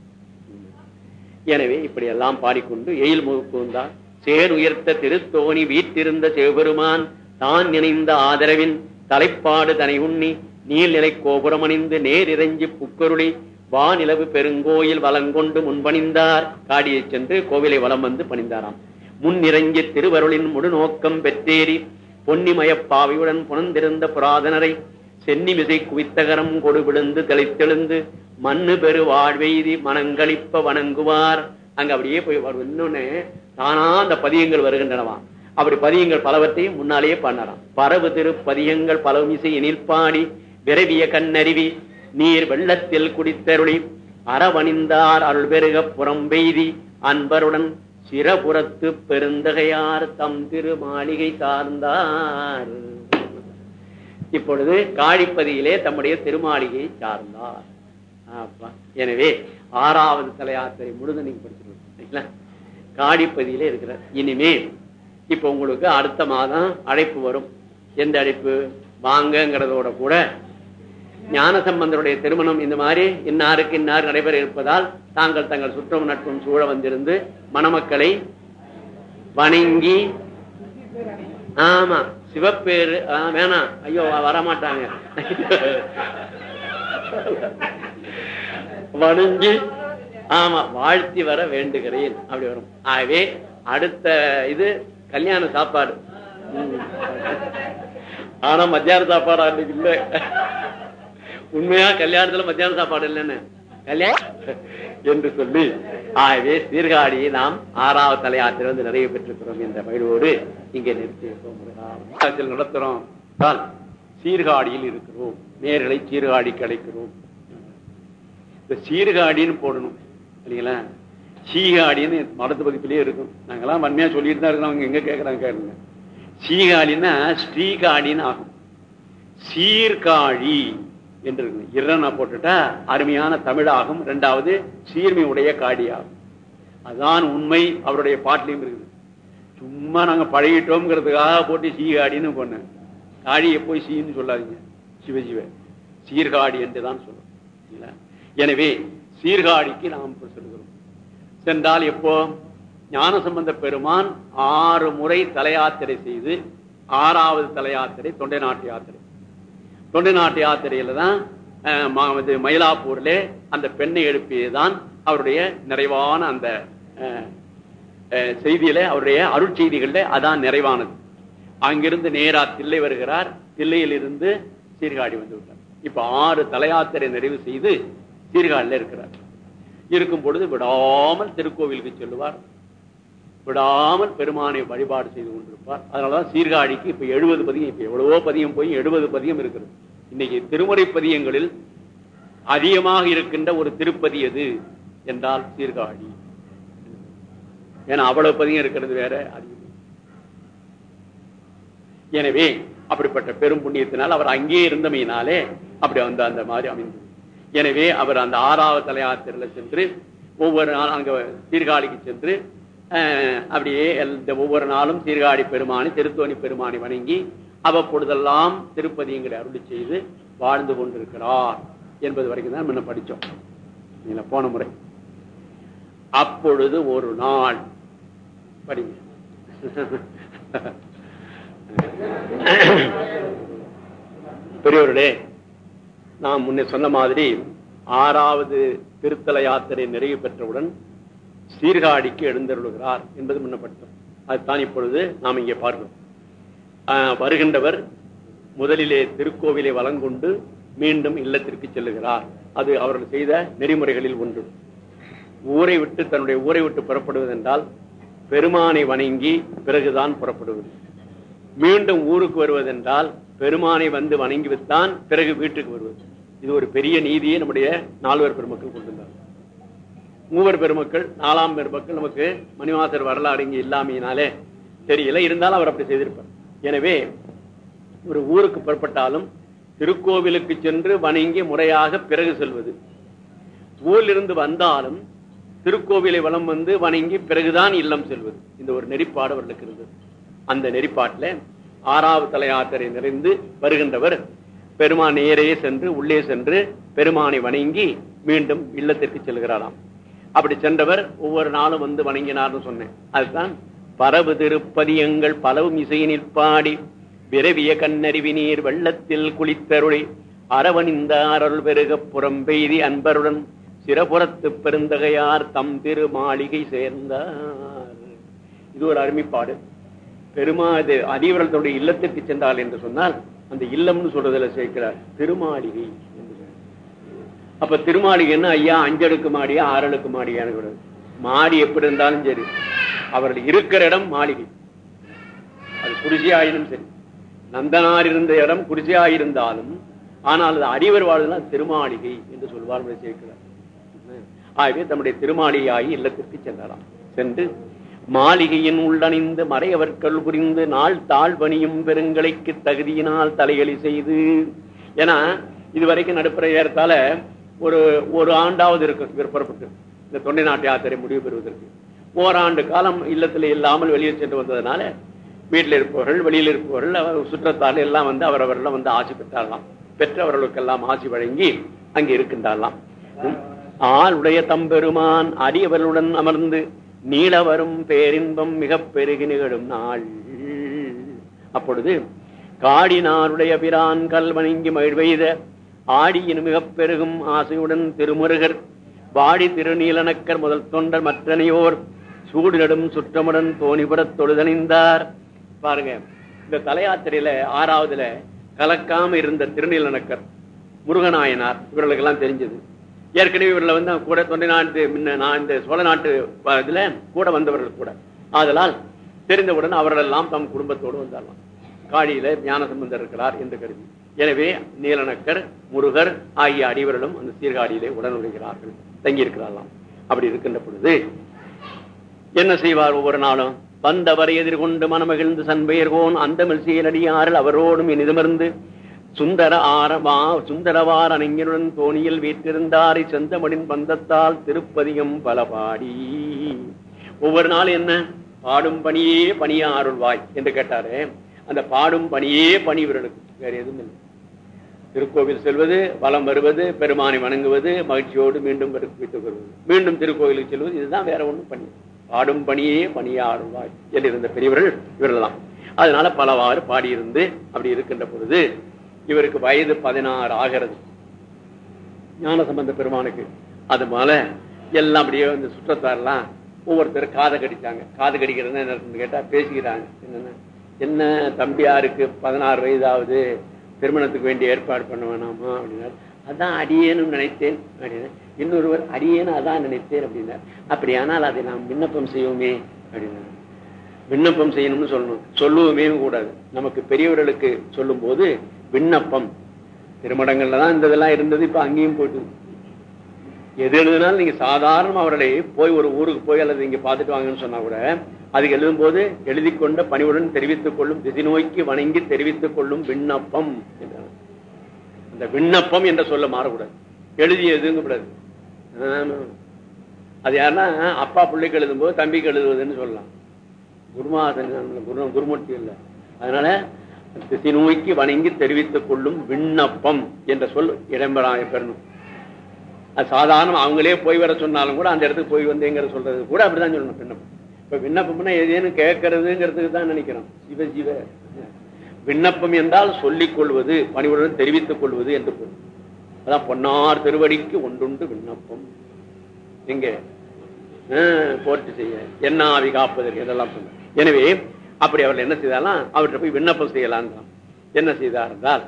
S1: எனவே இப்படி எல்லாம் பாடிக்கொண்டு எயில் முகுந்தார் சேர் உயர்த்த திருத்தோணி வீட்டிருந்த சிவபெருமான் தான் நினைந்த ஆதரவின் தலைப்பாடு தனை உண்ணி நீர்நிலை கோபுரம் அணிந்து நேர் புக்கருளி வானிலவு பெருங்கோயில் வளங்கொண்டு முன்பணிந்தார். காடியை சென்று கோவிலை வலம் வந்து பணிந்தாராம். முன்னிறங்கி திருவருளின் முழு நோக்கம் பெற்றேறி பொன்னிமயப்பாவையுடன் புனந்திருந்த புராதனரை சென்னிமிசை குவித்தகரம் கொடு விழுந்து தெளித்தெழுந்து மண்ணு பெரு வாழ்வெய்தி மனங்களிப்ப வணங்குவார். அங்க அப்படியே போய் இன்னொன்னு தானா அந்த பதியங்கள் வருகின்றனவா? அப்படி பதியங்கள் பலவற்றையும் முன்னாலேயே பண்ணலாம் பரவு திரு பதியங்கள் பலமிசை நிற்பாடி விரவிய கண்ணருவி நீர் வெள்ளத்தில் குடித்தருளி அறவணிந்தார் அருள் பெருக புறம்பெய்தி அன்பருடன் சிறபுறத்து பெருந்தகையார் தம் திரு மாளிகை சார்ந்தார். இப்பொழுது காழிப்பதியிலே தம்முடைய திருமாளிகையை சார்ந்தார். எனவே ஆறாவது தலையாத்திரை முழுது நீங்க படிச்சிருக்கீங்களா காடிப்பதியில இருக்கிறார். இனிமே இப்ப உங்களுக்கு அடுத்த மாதம் அழைப்பு வரும். எந்த அழைப்பு? வாங்கங்கிறதோட கூட ஞானசம்பந்தருடைய திருமணம் இந்த மாதிரி இன்னாருக்கு இன்னார் நடைபெற இருப்பதால் தாங்கள் தங்கள் சுற்றம் நட்பும் சூழ வந்திருந்து மணமக்களை வணங்கி ஆமா சிவப்பேரு வேணாம். ஐயோ வரமாட்டாங்க. வணங்கி ஆமா வாழ்த்தி வர வேண்டுகிறேன். அப்படி வரும். ஆகவே அடுத்த இது கல்யாண சாப்பாடு. ஆனா மத்தியான சாப்பாடு அன்னைக்கு இல்ல. உண்மையா கல்யாணத்துல மத்தியான சாப்பாடு இல்லைன்னு? கல்யாணம் என்று சொல்லி. ஆகவே சீர்காழியை நாம் ஆறாவது தலையாத்திரை வந்து நிறைய பெற்றிருக்கிறோம் என்ற மகிழ்வோடு இங்கே நிறுத்தி நடத்துறோம். சீர்காழியில் இருக்கிறோம். நேர்களை சீர்காழிக்கு அழைக்கிறோம் இந்த சீர்காழின்னு போடணும். இல்லைங்களா சீகாடின்னு மடத்து பதிப்பிலேயே இருக்கும். நாங்கெல்லாம் வன்மையா சொல்லிட்டு தான் இருக்கோம் அவங்க எங்க கேட்கறாங்க கேளுங்க. சீகாடின்னா ஸ்ரீகாடின்னு ஆகும். சீர்காழி என்று இருக்கு இரனா போட்டுட்டா அருமையான தமிழாகும் ரெண்டாவது சீர்மை உடைய காடி ஆகும். அதான் உண்மை அவருடைய பாட்டிலையும் இருக்குது. சும்மா நாங்க பழகிட்டோம்ங்கிறதுக்காக போட்டு சீகாடின்னு போனேன் காடியை போய் சீன்னு சொல்லாதீங்க. சிவஜீவ சீர்காடி என்று தான் சொல்லுவோம் எனவே சீர்காழிக்கு நாம் செல்கிறோம். சென்றால் எப்போ? ஞானசம்பந்த பெருமான் ஆறு முறை தலையாத்திரை செய்து ஆறாவது தலையாத்திரை தொண்டை நாட்டு யாத்திரை. தொண்டை நாட்டு யாத்திரையில தான் மயிலாப்பூர்ல அந்த பெண்ணை எழுப்பியதுதான் அவருடைய நிறைவான அந்த செய்தியில அவருடைய அருட்செய்திகள்ல அதான் நிறைவானது. அங்கிருந்து நேரா தில்லை வருகிறார். தில்லையில் இருந்து சீர்காழி வந்து விட்டார்.
S2: இப்ப ஆறு தலையாத்திரை நிறைவு செய்து சீர்காழில் இருக்கிறார். இருக்கும் பொழுது விடாமல் திருக்கோவிலுக்கு செல்லுவார். விடாமல் பெருமானை வழிபாடு செய்து கொண்டிருப்பார். அதனாலதான் சீர்காழிக்கு இப்ப எழுபது பதியம் இப்ப எவ்வளவோ பதியம் போய் எழுபது பதியம் இருக்கிறது இன்னைக்கு திருமுறை பதியங்களில் அதிகமாக இருக்கின்ற ஒரு திருப்பதி எது என்றால் சீர்காழி. ஏன்னா அவ்வளவு பதியம் இருக்கிறது வேற அதிகம். எனவே அப்படிப்பட்ட பெரும் புண்ணியத்தினால் அவர் அங்கே இருந்தமையினாலே அப்படி வந்து அந்த மாதிரி அமைந்தது எனவே அவர் அந்த ஆறாவது தலையாத்திரில சென்று ஒவ்வொரு நாள் அங்க சீர்காழிக்கு சென்று அஹ், அப்படியே இந்த ஒவ்வொரு நாளும் சீர்காழி பெருமானி திருத்தோணி பெருமானி வணங்கி அவ்வப்பொழுதெல்லாம் திருப்பதியங்களை அருளி செய்து வாழ்ந்து கொண்டிருக்கிறார் என்பது வரைக்கும் தான் முன்ன படிச்சோம் இல்ல, போன முறை. அப்பொழுது ஒரு நாள். படிங்க. பெரியவர்களே நாம் முன்னே சொன்ன மாதிரி ஆறாவது திருத்தல யாத்திரை நிறைவு பெற்றவுடன் சீர்காழிக்கு எழுந்தருளுகிறார் என்பது முன்னப்பட்டோம். அதுதான் இப்பொழுது நாம் இங்கே பார்க்கிறோம். வருகின்றவர் முதலிலே திருக்கோவிலை வளங்கொண்டு மீண்டும் இல்லத்திற்கு செல்லுகிறார். அது அவர்கள் செய்த நெறிமுறைகளில் ஒன்று. ஊரை விட்டு தன்னுடைய ஊரை விட்டு புறப்படுவதென்றால் பெருமானை வணங்கி பிறகுதான் புறப்படுவது. மீண்டும் ஊருக்கு வருவதென்றால் பெருமானை வந்து வணங்கிவித்தான் பிறகு வீட்டுக்கு வருவது. இது ஒரு பெரிய நீதியை நம்முடைய நால்வர் பெருமக்கள் கொண்டிருந்தார். மூவர் பெருமக்கள் நாலாம் பெருமக்கள் நமக்கு மணிவாசர் வரலாறு இங்கே இல்லாமையினாலே தெரியல இருந்தாலும் அவர் அப்படி செய்திருப்பார். எனவே ஒரு ஊருக்கு புறப்பட்டாலும் திருக்கோவிலுக்கு சென்று வணங்கி முறையாக பிறகு செல்வது. ஊரிலிருந்து வந்தாலும் திருக்கோவிலை வளம் வந்து வணங்கி பிறகுதான் இல்லம் செல்வது. இந்த ஒரு நெறிப்பாடு அவர்களுக்கு இருந்தது. அந்த நெறிப்பாட்டில் ஆறாவது தலையாத்திரை நிறைந்து வருகின்றவர். பெருமான் நேரே சென்று உள்ளே சென்று பெருமானை வணங்கி மீண்டும் இல்லத்திற்கு செல்கிறாராம். அப்படி சென்றவர் ஒவ்வொரு நாளும் வந்து வணங்கினார்னு சொன்னேன். அதுதான் பரவு திருப்பதியங்கள் பலவும் இசையினில் பாடி விரவிய கண்ணறிவி நீர் வெள்ளத்தில் குளித்தருளி அரவணிந்த அருள் பெருக புறம்பெய்தி அன்பருடன் சிறபுறத்து பெருந்தகையார் தம் திரு மாளிகை சேர்ந்தார். இது ஒரு அருமைப்பாடு. பெருமா இது அடியவர்கள் இல்லத்திற்கு சென்றால் என்று சொன்னால் அந்த இல்லம்னு சொல்றதுல சேர்க்கிறார். திருமாளிகை என்று அப்ப திருமாளிகைன்னா ஐயா அஞ்சடுக்கு மாடியா ஆறடுக்கு மாடியான்னு மாடி எப்படி இருந்தாலும் சரி. அவர்கள் இருக்கிற இடம் மாளிகை. அது குடிசையாயினும் சரி. நந்தனார் இருந்த இடம் குடிசையாயிருந்தாலும் ஆனால் அது அறிவர் வாழ்துனா திருமாளிகை என்று சொல்வார் சேர்க்கிறார். ஆகவே தம்முடைய திருமாளிகையாகி இல்லத்திற்கு செல்லலாம் சென்று மாளிகையின் உள்ளணிந்து மறையவர்கள் புரிந்து நாள் தாழ்வணியும் பெருங்கலைக்கு தகுதியினால் தலைகளி செய்து ஏன்னா இதுவரைக்கும் நடுப்புற ஏறத்தால ஒரு ஒரு ஆண்டாவது இருக்கும் இவர் இந்த தொண்டை நாட்டு யாத்திரை முடிவு பெறுவதற்கு. ஓராண்டு காலம் இல்லத்தில் இல்லாமல் வெளியே சென்று வந்ததுனால வீட்டில் இருப்பவர்கள் வெளியில் இருப்பவர்கள் அவர் சுற்றத்தால் எல்லாம் வந்து அவரவர்கள் வந்து ஆசி பெற்றாரலாம் பெற்றவர்களுக்கெல்லாம் ஆசி வழங்கி அங்கே இருக்கின்றாரலாம் ஆளுடைய தம்பெருமான் அரியவர்களுடன் அமர்ந்து நீளவரும் பேரின்பம் மிக பெருகி நிகழும் நாள். அப்பொழுது காடினாருடைய பிரான் கல்வணங்கி மகிழ்வெய்த ஆடியின் மிக பெருகும் ஆசையுடன் திருமுருகர் வாடி திருநீலனக்கர் முதல் தொண்டர் மற்றனையோர் சூடுநடும் சுற்றமுடன் தோணிபுரத் தொழுதணிந்தார். பாருங்க இந்த தலையாத்திரையில ஆறாவதுல கலக்காம இருந்த திருநீலனக்கர் முருகநாயனார் இவர்களுக்கெல்லாம் தெரிஞ்சது. ஏற்கனவே இவர்களை வந்து கூட தொண்டை நாட்டு முன்ன நான் இந்த சோழ நாட்டு இதுல கூட வந்தவர்கள் கூட. ஆதலால் தெரிந்தவுடன் அவர்கள் எல்லாம் தம் குடும்பத்தோடு வந்தாரலாம் காடியில ஞான சம்பந்தர் இருக்கிறார் என்று கருதி. எனவே நீலனக்கர் முருகர் ஆகிய அடிவர்களும் அந்த சீர்காழியிலே உடனுடைகிறார்கள் தங்கியிருக்கிறார்களாம். அப்படி இருக்கின்ற பொழுது என்ன செய்வார் ஒவ்வொரு நாளும்? வந்தவரை எதிர்கொண்டு மனமகிழ்ந்து சண்பெயர்கோன் அந்தமிழ் செயலடியாரில் அவரோடும் இனிதமர்ந்து சுந்தர ஆரவா சுந்தரவார் அணிஞனுடன் தோணியில் வீற்றிருந்தாரை செந்தமடின் பந்தத்தால் திருப்பதிகம் பல பாடி ஒவ்வொரு நாள் என்ன? பாடும் பணியே பணியா அருள்வாய் என்று கேட்டாரு. அந்த பாடும் பணியே பணி இவர்களுக்கு. வேற எதுவும் இல்லை. திருக்கோவில் செல்வது வலம் வருவது பெருமானை வணங்குவது மகிழ்ச்சியோடு மீண்டும் வைத்துக் கொள்வது. வருவது மீண்டும் திருக்கோவிலுக்கு செல்வது இதுதான் வேற ஒன்றும் பண்ணி பாடும் பணியே பணியாடுவாய் என்று இருந்த பெரியவர்கள் இவர்கள்லாம் அதனால பலவாறு பாடியிருந்து அப்படி இருக்கின்ற பொழுது இவருக்கு வயது பதினாறு ஆகிறது. ஞான சம்பந்த பெருமானுக்கு. அது போல எல்லாம் அப்படியே இந்த சுற்றத்தாரெல்லாம் ஒவ்வொருத்தர் காதை கடிச்சாங்க. காது கடிக்கிறது என்ன கேட்டா பேசிக்கிறாங்க. என்னென்ன? என்ன தம்பியாருக்கு பதினாறு வயதாவது திருமணத்துக்கு வேண்டிய ஏற்பாடு பண்ண வேணாமா அப்படின்னா அதான் அடியேனும் நினைத்தேன் அப்படின்னா இன்னொருவர் அடியேன்னு அதான் நினைத்தேன் அப்படின்னார். அப்படியானால் அதை நாம் விண்ணப்பம் செய்வோமே அப்படின்னா விண்ணப்பம் செய்யணும்னு சொல்லணும். சொல்லுவோமே கூடாது. நமக்கு பெரியவர்களுக்கு சொல்லும் போது விண்ணப்பம். திருமடங்கள்ல தான் இந்த இதெல்லாம் இருந்தது இப்ப அங்கேயும் போயிட்டு எது எழுதுனாலும் நீங்க சாதாரண அவர்களை போய் ஒரு ஊருக்கு போய் அல்லது இங்க பாத்துட்டு வாங்கன்னு சொன்னா கூட அதுக்கு எழுதும் போது எழுதி கொண்ட பணிவுடன் தெரிவித்துக் கொள்ளும் திசை நோக்கி வணங்கி தெரிவித்துக் கொள்ளும் விண்ணப்பம் என்றார். அந்த விண்ணப்பம் என்ற சொல்ல மாறக்கூடாது. எழுதியதுங்க கூடாது. அது யாருன்னா அப்பா பிள்ளைக்கு எழுதும் போது தம்பிக்கு எழுதுவதுன்னு சொல்லலாம். குருமாதன் குரு குருமூர்த்தி இல்லை. அதனால திசை நோக்கி வணங்கி தெரிவித்துக் கொள்ளும் விண்ணப்பம் என்ற சொல் இடம்பெறாய பெறணும். அது அவங்களே போய் வர சொன்னாலும் கூட அந்த இடத்துக்கு போய் வந்தேங்கிற சொல்றது கூட அப்படிதான் சொல்லணும் விண்ணப்பம். இப்ப விண்ணப்பம்னா எதேனும் கேட்கறதுங்கிறதுக்கு தான் நினைக்கிறோம். சிவ சிவ விண்ணப்பம் என்றால் சொல்லிக் கொள்வது பணிவுடன் தெரிவித்துக் கொள்வது என்று பொருள். அதான் பொன்னார் திருவடிக்கு ஒன்றுண்டு விண்ணப்பம். எங்க? போர்ட்டு செய்ய. என்ன ஆவி காப்பதற்கு இதெல்லாம் சொன்ன எனவே அப்படி அவர்கள் என்ன செய்தாலாம் அவர்கிட்ட போய் விண்ணப்பம் செய்யலாம் என்ன செய்தார் என்றால்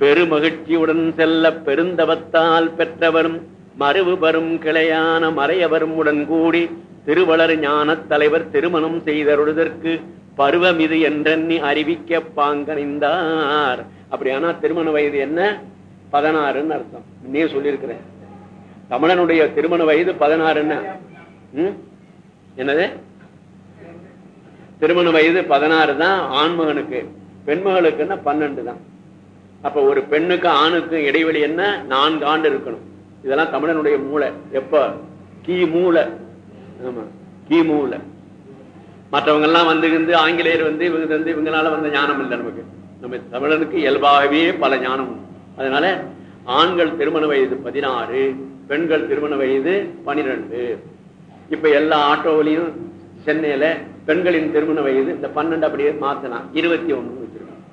S2: பெருமகிழ்ச்சியுடன் செல்ல பெருந்தவத்தால் பெற்றவரும் மறுவு பெறும் கிளையான மறையவரும் உடன் கூடி திருவளர் ஞானத் தலைவர் திருமணம் செய்தருளுதற்கு பருவம் இது என்றெண்ணி அறிவிக்க பாங்கணிந்தார். அப்படியானா திருமண வயது என்ன? பதினாறுன்னு அர்த்தம். நீ சொல்லியிருக்கிறேன் தமிழனுடைய திருமண வயது பதினாறுன்னு? என்னது? திருமண வயது பதினாறு தான் ஆண்மகனுக்கு. பெண்மகளுக்குன்னா பன்னெண்டு தான். அப்ப ஒரு பெண்ணுக்கு ஆணுக்கும் இடைவெளி என்ன? நான்கு ஆண்டு இருக்கணும். இதெல்லாம் தமிழனுடைய மூளை. எப்ப? கி மூளை. ஆமா. கி மூளை. மற்றவங்க எல்லாம் வந்து இருந்து ஆங்கிலேயர் வந்து இவங்க வந்து இவங்களால வந்த ஞானம் இல்லை நமக்கு. நம்ம தமிழனுக்கு இயல்பாகவே பல ஞானம் அதனால ஆண்கள் திருமண வயது பதினாறு பெண்கள் திருமண வயது பனிரெண்டு. இப்ப எல்லா ஆட்டோவிலையும் சென்னையில பெண்களின் திருமண வயது இந்த பன்னெண்டு அப்படியே மாத்தலாம். இருபத்தி ஒண்ணு வச்சிருக்காங்க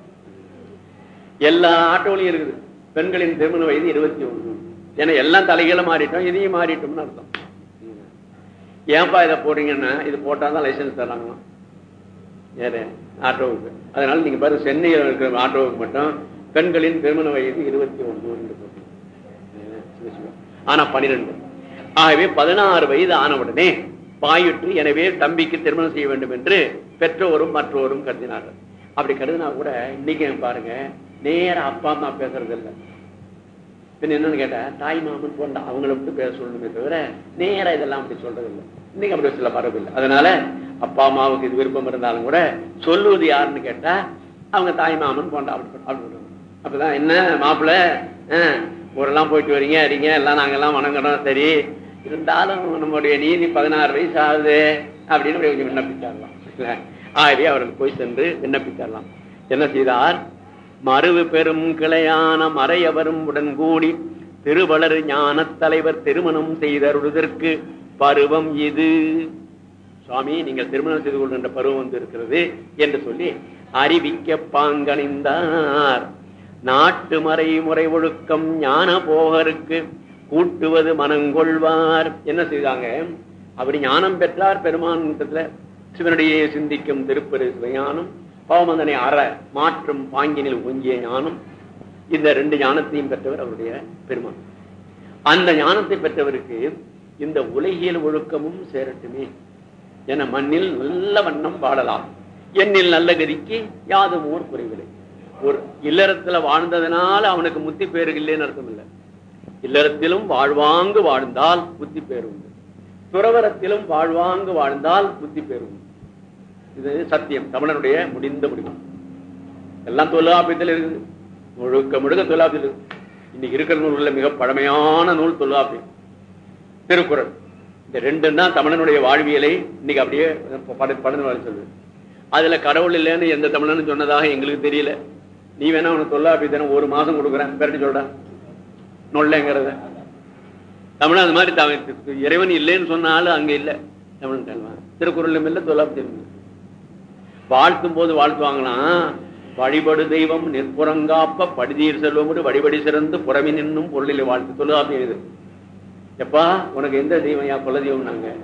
S2: எல்லா ஆட்டோலையும் இருக்குது. பெண்களின் திருமண வயது இருபத்தி ஒண்ணு. ஏன்னா எல்லாம் தலைகளை மாறிட்டோம் இதையும் மாறிட்டோம்னு அர்த்தம். ஏன்பா இதை போடுறீங்கன்னா இது போட்டாதான் லைசன்ஸ் தராங்களாம் ஏறு ஆட்டோவுக்கு. அதனால நீங்க பாரு சென்னையில் இருக்கிற ஆட்டோவுக்கு மட்டும் பெண்களின் திருமண வயது இருபத்தி ஒன்று ஆனா பனிரெண்டு. ஆகவே பதினாறு வயது ஆனவுடனே பாயுற்று எனவே தம்பிக்கு திருமணம் செய்ய வேண்டும் என்று பெற்றோரும் மற்றோரும் கருதினார்கள். அப்படி கருதினா கூட இன்னைக்கு பாருங்க நேர அப்பா அம்மா பேசுறது இல்லை. என்னன்னு கேட்டா தாய் மாமன் போண்டா அவங்கள விட்டு பேச சொல்லணுமே தவிர நேரா இதெல்லாம் அப்படி சொல்றது இல்லை. இன்னைக்கு அப்படி சில மரபு இல்லை. அதனால அப்பா அம்மாவுக்கு இது விருப்பம் இருந்தாலும் கூட சொல்லுவது யாருன்னு கேட்டா அவங்க தாய் மாமன் போண்டா அப்படி அப்படி அப்பதான் என்ன மாப்பிள்ள ஊரெல்லாம் போயிட்டு வரீங்க அறிங்க எல்லாம் நாங்கெல்லாம் வணங்குறோம் சரி இருந்தாலும் நம்முடைய நீதி பதினாறு வயசு ஆகுது அப்படின்னு கொஞ்சம் விண்ணப்பித்தாரலாம். ஆகவே அவர்கள் போய் சென்று விண்ணப்பித்தாரலாம். என்ன செய்தார்? மறுவு பெரும் கிளையான மறையவரும் உடன் கூடி திருவளர் ஞான தலைவர் திருமணம் செய்தருளுதற்கு பருவம் இது. சுவாமி நீங்கள் திருமணம் செய்து கொள்கின்ற பருவம் வந்து இருக்கிறது என்று சொல்லி அறிவிக்க பாங்கணிந்தார். நாட்டு மறை முறை ஒழுக்கம் ஞான போகருக்கு கூட்டுவது மனங்கொள்வார் என்ன செய்தாங்க? அப்படி ஞானம் பெற்றார் பெருமான் சிவனுடைய சிந்திக்கும் திருப்பெரு சிவஞானம். பவமந்தனை அற மாற்றும் பாங்கினில் ஒங்கிய ஞானம். இந்த ரெண்டு ஞானத்தையும் பெற்றவர் அவருடைய பெருமான். அந்த ஞானத்தை பெற்றவருக்கு இந்த உலகியல் ஒழுக்கமும் சேரட்டுமே. என மண்ணில் நல்ல வண்ணம் வாழலாம். எண்ணில் நல்ல கதிக்கு யாதும் ஊர் குறைவில்லை. ஒரு இல்லறத்துல வாழ்ந்ததனால அவனுக்கு முத்தி பேருக்கு இல்லைன்னு அர்த்தம் இல்லை. இல்லறத்திலும் வாழ்வாங்கு வாழ்ந்தால் புத்தி பேரு துறவரத்திலும் வாழ்வாங்கு வாழ்ந்தால் புத்தி பேரு இது சத்தியம். தமிழனுடைய முடிந்த முடிவு. எல்லாம் தொல்லாப்பியத்தில் இருக்குது. முழுக்க முழுக்க தொல்லாப்பியத்தில் இருக்கு இன்னைக்கு இருக்கிற நூல்களில் மிக பழமையான நூல் தொல்லாப்பியம். திருக்குறள். இந்த ரெண்டு தான் தமிழனுடைய வாழ்வியலை இன்னைக்கு அப்படியே படந்து வாழ சொல்லுது. அதுல கடவுள் இல்லைன்னு எந்த தமிழன்னு சொன்னதாக எங்களுக்கு தெரியல. நீ வேணா உனக்கு தொல்லாப்பியத்தன ஒரு மாசம் கொடுக்குறேன். பெரட்டி சொல்றேன் நொல்லைங்கிறத. தமிழ் அது மாதிரி த- இறைவன் இல்லைன்னு சொன்னாலும் அங்க இல்ல. தமிழ் கல்வா திருக்குறளும் இல்ல தொல்லாப்பியம் வாழ்த்தும் போது வாழ்த்துவாங்களாம் வழிபடு தெய்வம் நிற்புறங்காப்ப படிதீர் செல்வம் வழிபடி சிறந்து புறமி நின்னும் பொருளில் வாழ்த்து. தொல்லாப்பியம் இது. எப்பா உனக்கு எந்த தெய்வம்யா குல தெய்வம் நாங்க?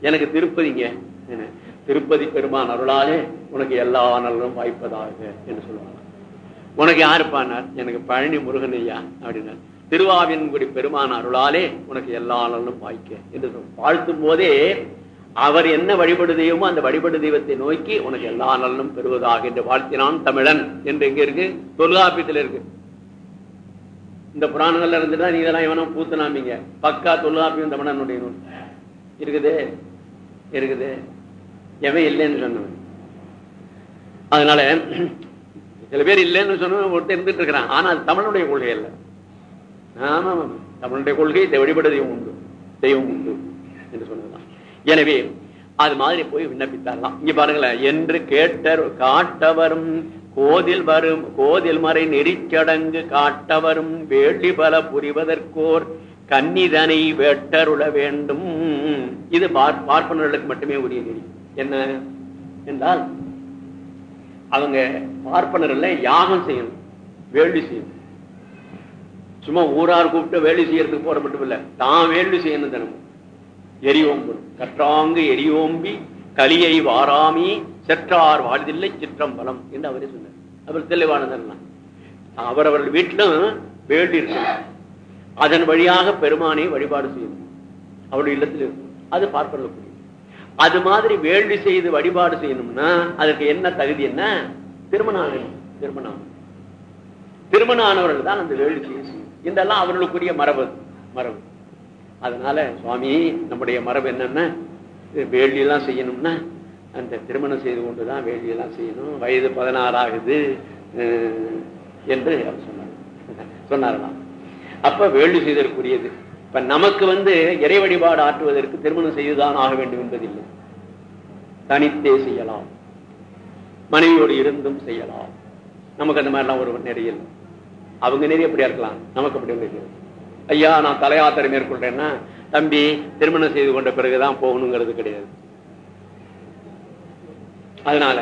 S2: எனக்கு திருப்பதிங்க. என்ன, திருப்பதி பெருமான் அருளாலே உனக்கு எல்லா நலனும் வாய்ப்பதாக என்று சொல்லுவாங்க. உனக்கு யாருப்பானார் எனக்கு பழனி முருகன் ஐயா அப்படின்னார். திருவாவின்குடி பெருமான் அருளாலே உனக்கு எல்லா நலனும் வாய்க்க என்று வாழ்த்தும் போதே அவர் என்ன வழிபடு தெய்வமோ அந்த வழிபடு தெய்வத்தை நோக்கி உனக்கு எல்லா நலனும் பெறுவதாக என்று வாழ்த்தினான் தமிழன். என்று எங்க இருக்கு? தொல்காப்பியத்தில் இருக்கு. இந்த புராணங்கள்ல இருந்துட்டா நீங்க எல்லாம் இவனும் பூத்துனாமீங்க. பக்கா தொல்காப்பியம் தமிழனுடைய நூல். இருக்குது? இருக்குது. எவன் இல்லைன்னு சொன்னவன். அதனால சில பேர் இல்லைன்னு சொன்ன ஒருத்தர் இருந்துட்டு இருக்கிறான். ஆனா அது தமிழனுடைய கொள்கை இல்லை ஆமா ஆமா. கொள்கை வழிபட தெய்வம் உண்டு. தெய்வம் உண்டு என்று சொன்னதுதான். எனவே அது மாதிரி போய் விண்ணப்பித்தாரலாம் இங்க பாருங்களேன் என்று கேட்டர் காட்டவரும் கோதில் வரும் கோதில் மறை நெறிச்சடங்கு காட்டவரும் வேட்டி பல புரிவதற்கோர் கன்னிதனை வெட்டருள வேண்டும். இது பார்ப்பனர்களுக்கு மட்டுமே உரிய நெறி. என்ன என்றால் அவங்க பார்ப்பனர்கள் யாகம் செய்யணும் வேள்வி செய்யணும். சும்மா ஊரார் கூப்பிட்டு வேலை செய்யறதுக்கு போற மட்டும் இல்ல. தான் வேள்வி செய்யணும் தினமும். எரியோம்பும் கற்றாங்கு எரியோம்பி கலியை வாராமி செற்றார் வாழ்தில்லை சிற்றம்பலம் என்று அவரே சொன்னார். அவர் தெளிவானதெல்லாம் அவரவர்கள் வீட்டிலும் வேள்வி இருக்கணும் அதன் வழியாக பெருமானை வழிபாடு செய்யணும் அவருடைய இல்லத்தில் இருக்கும். அது பார்ப்பதற்குரிய. அது மாதிரி வேள்வி செய்து வழிபாடு செய்யணும்னா அதற்கு என்ன தகுதி என்ன? திருமணம் திருமணம். திருமணமானவர்கள் தான் அந்த வேள்வி செய்ய செய்யும் இதெல்லாம் அவர்களுக்குரிய மரபு மரபு. அதனால சுவாமி நம்முடைய மரபு என்னன்னா? வேள்வியெல்லாம் செய்யணும்னா அந்த திருமணம் செய்து கொண்டுதான் தான் எல்லாம் செய்யணும். வயது பதினாறு ஆகுது என்று அவர் சொன்னார். சொன்னாரலாம் அப்ப வேள்வி செய்தற்குரியது இப்ப நமக்கு வந்து இறை வழிபாடு ஆற்றுவதற்கு திருமணம் செய்துதான் ஆக வேண்டும் என்பதில்லை. தனித்தே செய்யலாம். மனைவியோடு இருந்தும் செய்யலாம். நமக்கு அந்த மாதிரிலாம் ஒரு நெறியில். அவங்க நெறி எப்படியா இருக்கலாம். நமக்கு அப்படி ஒன்று ஐயா நான் தலையாத்திரை மேற்கொள்றேன்னா தம்பி திருமணம் செய்து கொண்ட பிறகுதான் போகணுங்கிறது கிடையாது. அதனால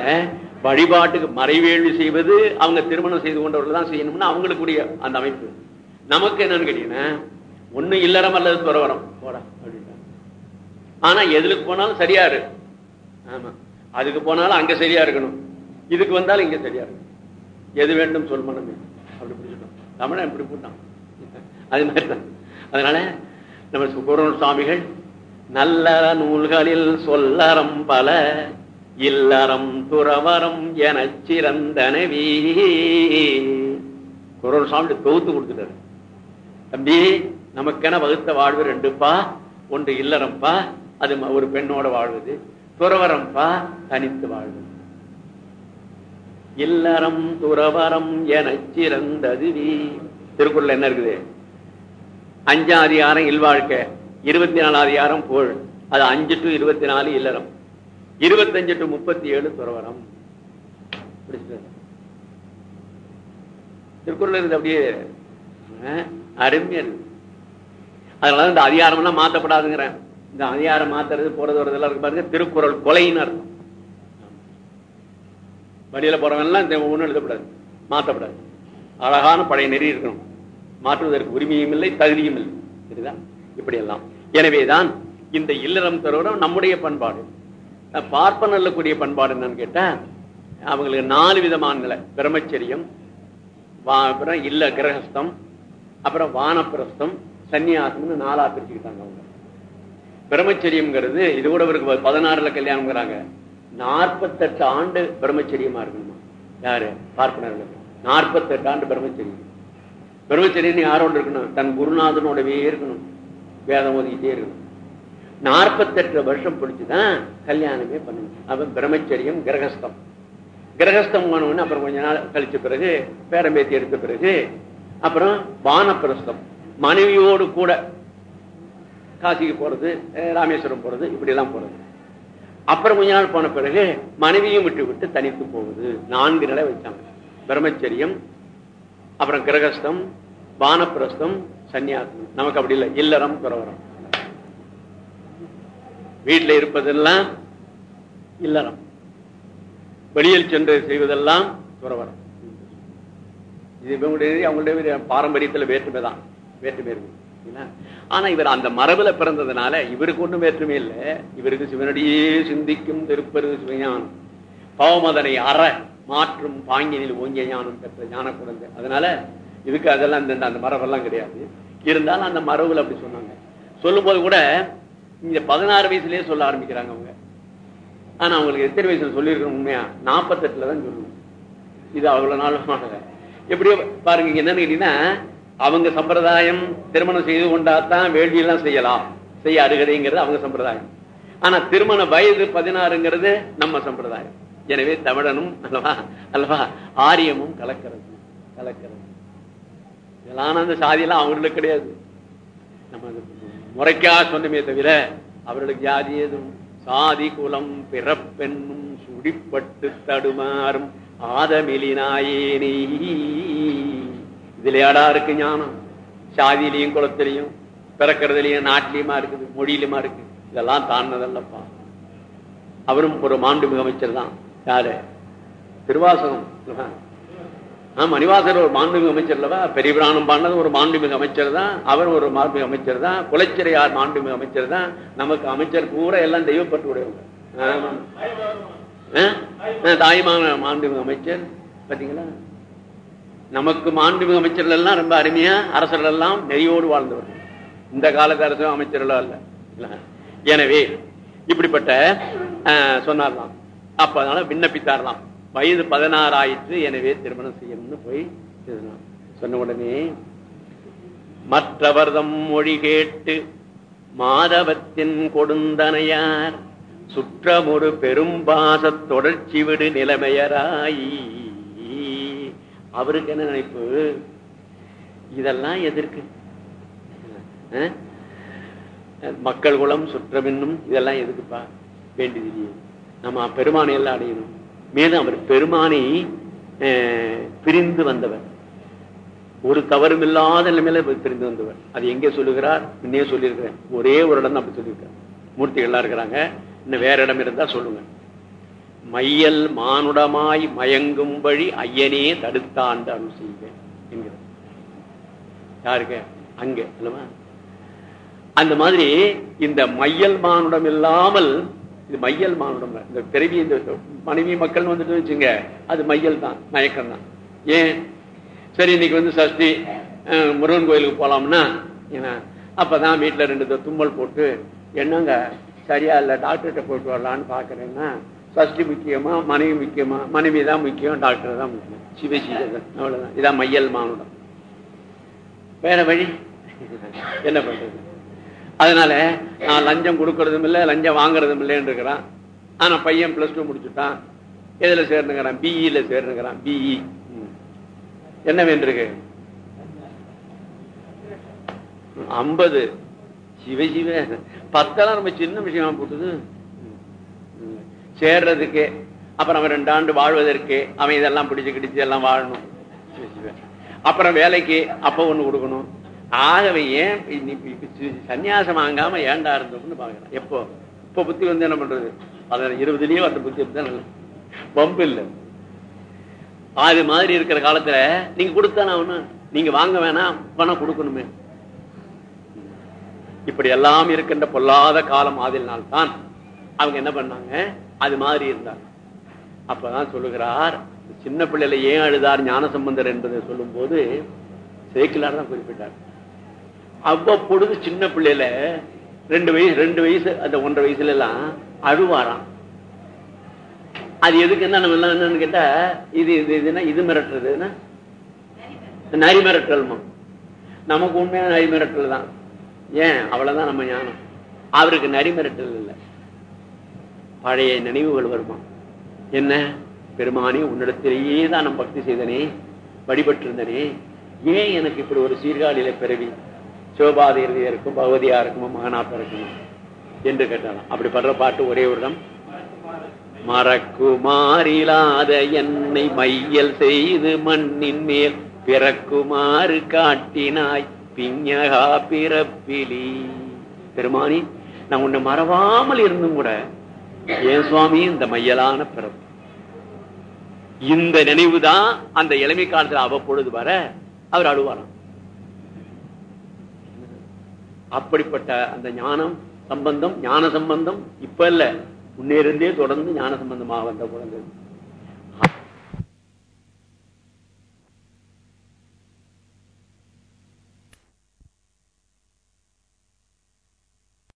S2: வழிபாட்டுக்கு மறைவேள்வி செய்வது அவங்க திருமணம் செய்து கொண்டவர்கள் தான் செய்யணும்னா அவங்களுக்குரிய அந்த அமைப்பு. நமக்கு என்னன்னு கேட்டீங்கன்னா ஒண்ணு இல்லறம் அல்லது துறவரம் போடா அப்படின்ட்டாங்க. ஆனா எதுக்கு போனாலும் சரியா இரு. ஆமா. அதுக்கு போனாலும் அங்க சரியா இருக்கணும். இதுக்கு வந்தாலும் இங்க சரியா இருக்கணும். எது வேண்டும் சொல் மனமே. அப்படி தமிழன் இப்படி போட்டான் அது மாதிரி தான். அதனால நம்ம சுப்பிரமணிய சுவாமிகள் நல்ல நூல்களில் சொல்லறம் பல இல்லறம் துறவரம் என சிறந்தனவி குரல் சாமி தொகுத்து கொடுத்துட்டாரு. தம்பி நமக்கென வகுத்த வாழ்வு ரெண்டுப்பா. ஒன்று இல்லறம்பா அது ஒரு பெண்ணோட வாழ்வது. துறவரம்பா தனித்து வாழ்வது. இல்லறம் துறவரம் என சிறந்ததுவி. திருக்குறள் என்ன இருக்குது? அஞ்சாம் அதிகாரம் இல்வாழ்க்கை இருபத்தி நாலு அதிகாரம் போல் அது அஞ்சு டு இருபத்தி நாலு இல்லறம். இருபத்தஞ்சு டு முப்பத்தி ஏழு துறவரம் திருக்குறள் இருக்குது அப்படியே அருமையா அதனால இந்த அதிகாரம் எல்லாம் மாத்தப்படாதுங்கிறேன். இந்த அதிகாரம் மாத்துறது போறது வரதெல்லாம் இருக்கு பாருங்க திருக்குறள் கொலைன்னு அர்த்தம். வழியில போறவன் எல்லாம் இந்த ஒண்ணு எழுதப்படாது மாற்றப்படாது அழகான பழைய நெறி இருக்கணும். மாற்றுவதற்கு உரிமையும் இல்லை தகுதியும் இல்லை. இதுதான் இப்படி எல்லாம் எனவேதான் இந்த இல்லறம் தருவரம் நம்முடைய பண்பாடு. அஹ் பண்பாடு என்னன்னு கேட்ட அவங்களுக்கு நாலு விதமான நிலை. பிரம்மச்சரியம் அப்புறம் இல்ல கிரகஸ்தம் அப்புறம் வானப்பிரஸ்தம் சன்னியாசம்னு நாலா பிரிச்சுக்கிட்டாங்க அவங்க. பிரம்மச்சரியம்ங்கிறது இது கூட அவருக்கு பதினாறுல கல்யாணம்ங்கிறாங்க. நாற்பத்தெட்டு ஆண்டு பிரம்மச்சரியமா இருக்கணுமா? யாரு? பார்ப்பனர்களுக்கு நாற்பத்தெட்டு ஆண்டு பிரம்மச்சரியம் பிரம்மச்சரியன் யாரோட இருக்கணும்? தன் குருநாதனோடவே இருக்கணும். வேதம் ஓதிக்கிட்டே இருக்கணும். நாற்பத்தெட்டு வருஷம் பிடிச்சுதான் கல்யாணமே பண்ணணும். அப்ப பிரம்மச்சரியம் கிரகஸ்தம். கிரகஸ்தம் போனவொடனே அப்புறம் கொஞ்ச நாள் கழிச்ச பிறகு பேரம்பேத்தி எடுத்த பிறகு அப்புறம் வானப்பிரஸ்தம். மனைவியோடு கூட காசிக்கு போறது ராமேஸ்வரம் போறது இப்படி எல்லாம் போறது. அப்புறம் கொஞ்ச நாள் போன பிறகு மனைவியும் விட்டு விட்டு தனித்து போகுது. நான்கு நிலை வச்சாங்க. பிரம்மச்சரியம் அப்புறம் கிரகஸ்தம் வானப்பிரஸ்தம் சன்னியாசம். நமக்கு அப்படி இல்லை. இல்லறம் துறவரம் வீட்டுல இருப்பதெல்லாம் இல்லறம். வெளியில் சென்று செய்வதெல்லாம் துறவரம் இது இவங்களுடைய அவங்களுடைய பாரம்பரியத்துல வேற்றுமை தான். வேற்றுமை இருக்கு ஆனா இவர் அந்த மரபுல பிறந்ததுனால இவருக்கு ஒண்ணும் வேற்றுமே இல்லை. இவருக்கு சிவனடியே சிந்திக்கும் திருப்பரு சிவஞானம். பவமதனை அற மாற்றும் பாங்கினில் ஓங்கிய ஞானம் பெற்ற ஞான குழந்தை அதனால இதுக்கு அதெல்லாம் இந்த அந்த மரபெல்லாம் கிடையாது. இருந்தாலும் அந்த மரபுல அப்படி சொன்னாங்க. சொல்லும் போது கூட இங்க பதினாறு வயசுலயே சொல்ல ஆரம்பிக்கிறாங்க அவங்க. ஆனா அவங்களுக்கு எத்தனை வயசுல சொல்லியிருக்கணும் உண்மையா? நாற்பத்தெட்டுல தான் சொல்லணும் இது அவ்வளவு நாள் எப்படியோ பாருங்க என்னன்னு கேட்டீங்கன்னா அவங்க சம்பிரதாயம் திருமணம் செய்து கொண்டாதான் வேள்வியெல்லாம் செய்யலாம். செய்ய அருகதைங்கிறது அவங்க சம்பிரதாயம். ஆனா திருமண வயது பதினாறுங்கிறது நம்ம சம்பிரதாயம். எனவே தமிழனும் அல்லவா அல்லவா ஆரியமும் கலக்கிறது கலக்கிறது. இதெல்லாம் அந்த சாதியெல்லாம் அவங்களுக்கு கிடையாது. நம்ம முறைக்கா சொன்னமே தவிர அவர்களுக்கு ஜாதி எதுவும் சாதி குலம் பிறப்பெண்ணும் சுடிப்பட்டு தடுமாறும் ஆதமிலினாயேனே. இதுலயாடா இருக்கு ஞானம்? சாதியிலையும் குளத்திலையும் பிறக்கிறதுலயும் நாட்டிலையுமா இருக்குது மொழியிலுமா இருக்கு? இதெல்லாம் தாண்டதல்லப்பா அவரும் ஒரு மாண்புமிகு அமைச்சர் தான். யாரு? திருவாசகம் ஆஹ் மணிவாசர் ஒரு மாண்புமிகு அமைச்சர் பெரியபிராணம் பாண்டது பாடினது ஒரு மாண்புமிகு அமைச்சர் தான். அவர் ஒரு மாண்புமிகு அமைச்சர் தான். குலச்சிறையார் மாண்புமிகு அமைச்சர் தான். நமக்கு அமைச்சர் பூரா எல்லாம் தெய்வப்பட்டு உடையவங்க. தாய்மான மாண்புமிகு அமைச்சர். பாத்தீங்களா? நமக்கு மாண்புமிகு அமைச்சர்கள் எல்லாம் ரொம்ப அருமையா அரசர்கள் எல்லாம் நெறியோடு வாழ்ந்தவர். இந்த காலத்து அரசு அமைச்சர்கள் அல்ல இல்ல? எனவே இப்படிப்பட்ட ஆஹ், சொன்னார்லாம் அப்ப அதனால விண்ணப்பித்தார்லாம் வயது பதினாறு ஆயிற்று எனவே திருமணம் செய்யணும்னு போய் சொன்ன உடனே மற்றவர்தம் மொழி கேட்டு மாதவத்தின் கொடுந்தனையார் சுற்றமொரு பெரும்பாச தொடர்ச்சி விடு நிலைமையராயி. அவருக்கு என்ன நினைப்பு? இதெல்லாம் எதிர்க்கு மக்கள் குலம் சுற்றமின்னும் இதெல்லாம் எதுக்குப்பா? வேண்டியது நம்ம பெருமானை எல்லாம் அடையணும். மேலும் அவர் பெருமானை அஹ், பிரிந்து வந்தவர். ஒரு தவறும் இல்லாத நிலைமையில பிரிந்து வந்தவர். அது எங்கே சொல்லுகிறார்? இன்னே சொல்லியிருக்கிறேன். ஒரே ஒரு இடம் தான் அப்படி சொல்லியிருக்கார் மூர்த்திகள்லாம் இருக்கிறாங்க. இன்னும் வேற இடம் இருந்தா சொல்லுங்க. மையல் மானுடமாய் மயங்கும் வழி ஐயனே தடுத்தாண்டு அருள் செய்வேன் என்கிற யாருக்கு? அங்க அல்லவா அந்த மாதிரி இந்த மையல் மானுடம் இல்லாமல் இது மையல் மானுடம் இந்த பிறவி இந்த மனைவி மக்கள் வந்துட்டு வச்சுங்க அது மையல் தான் மயக்கம் தான். ஏன்? சரி இன்னைக்கு வந்து சஷ்டி அஹ், முருகன் கோயிலுக்கு போலாம்னா ஏன்னா அப்பதான் வீட்டுல ரெண்டு தும்மல் போட்டு என்னங்க சரியா இல்ல டாக்டர்கிட்ட போயிட்டு வரலான்னு பாக்குறேன்னா ஃபர்ஸ்ட் முக்கியமா மனைவி முக்கியமா மனைவி தான் முக்கியம் டாக்டர் தான் முக்கியம். சிவசிவன் அவ்வளவுதான். இதான் மையல் மானுடம். வேற வழி? என்ன பண்றது? அதனால நான் லஞ்சம் கொடுக்கறதும் இல்லை லஞ்சம் வாங்குறதும் இல்லைன்னு இருக்கிறான். ஆனா பையன் பிளஸ் டூ முடிச்சுட்டான். எதுல சேர்ந்துக்கிறான் பிஇல சேர்ந்துக்கிறான் பிஇ என்ன வேண்டியிருக்கு? ஐம்பது. சிவ சிவ. பத்தெல்லாம் நம்ம சின்ன விஷயமா போட்டுது. சேர்றதுக்கு அப்புறம் அவன் ரெண்டு ஆண்டு வாழ்வதற்கு அவன் இதெல்லாம் பிடிச்சு கிடிச்சு எல்லாம் வாழணும். அப்புறம் வேலைக்கு அப்ப ஒண்ணு கொடுக்கணும். ஆகவே ஏன் சன்னியாசம் வாங்காம ஏண்டா இருந்தோம்னு பாக்குறேன். எப்போ? இப்ப புத்தி வந்து என்ன பண்றது? பதினஞ்சு இருபதுலயே அந்த புத்தி இருந்தா பம்பு இல்லை. அது மாதிரி இருக்கிற காலத்துல நீங்க கொடுத்தானா ஒண்ணு நீங்க வாங்க வேணாம் பணம் கொடுக்கணுமே. இப்படி எல்லாம் இருக்கின்ற பொல்லாத காலம் ஆதினால் தான் அவங்க என்ன பண்ணாங்க? அது மாதிரி இருந்தார். அப்பதான் சொல்லுகிறார் சின்ன பிள்ளையில ஏன் அழுதார் ஞானசம்பந்தர் என்பதை சொல்லும் போது சேக்கிலார் தான் குறிப்பிட்டார். அவ்வப்பொழுது சின்ன பிள்ளையில ரெண்டு வயசு ரெண்டு வயசு அந்த ஒன்றரை வயசுல எல்லாம் அழுவாராம். அது எதுக்கு என்ன நம்ம எல்லாம் என்னன்னு கேட்டா இது இது இதுன்னா இது மிரட்டுறதுன்னா நரி மிரட்டல்மா நமக்கு உண்மையான நரி மிரட்டல் தான். ஏன்? அவ்வளவுதான் நம்ம ஞானம். அவருக்கு நரி மிரட்டல் இல்லை. பழைய நினைவுகள் வருமா? என்ன? பெருமானி உன்னிடத்திலேயே தான் நான் பக்தி செய்தனே வழிபட்டிருந்தனே. ஏன் எனக்கு இப்படி ஒரு சீர்காழியில பிறவி? சிவபாதையா இருக்கும் பகவதியா இருக்குமோ மகனாத்தா இருக்குமா? என்று கேட்டாலும் அப்படி படுற பாட்டு ஒரே ஒரு இடம். மறக்குமாறிலாத என்னை மையல் செய்து மண்ணின் மேல் பிறக்குமாறு காட்டினாய் பிஞகா பிறப்பிலி. பெருமானி நான் உன்னை மறவாமல் இருந்தும் கூட ஏன் சுவாமி இந்த மையலான பிறப்பு. இந்த நினைவுதான் அந்த இளமை காலத்துல அவ்வப்பொழுது வர அவர் அழுவாராம். அப்படிப்பட்ட அந்த ஞானம் சம்பந்தம் ஞான சம்பந்தம் இப்ப இல்ல. முன்னே இருந்தே தொடர்ந்து ஞான சம்பந்தமாக வந்த குழந்தை.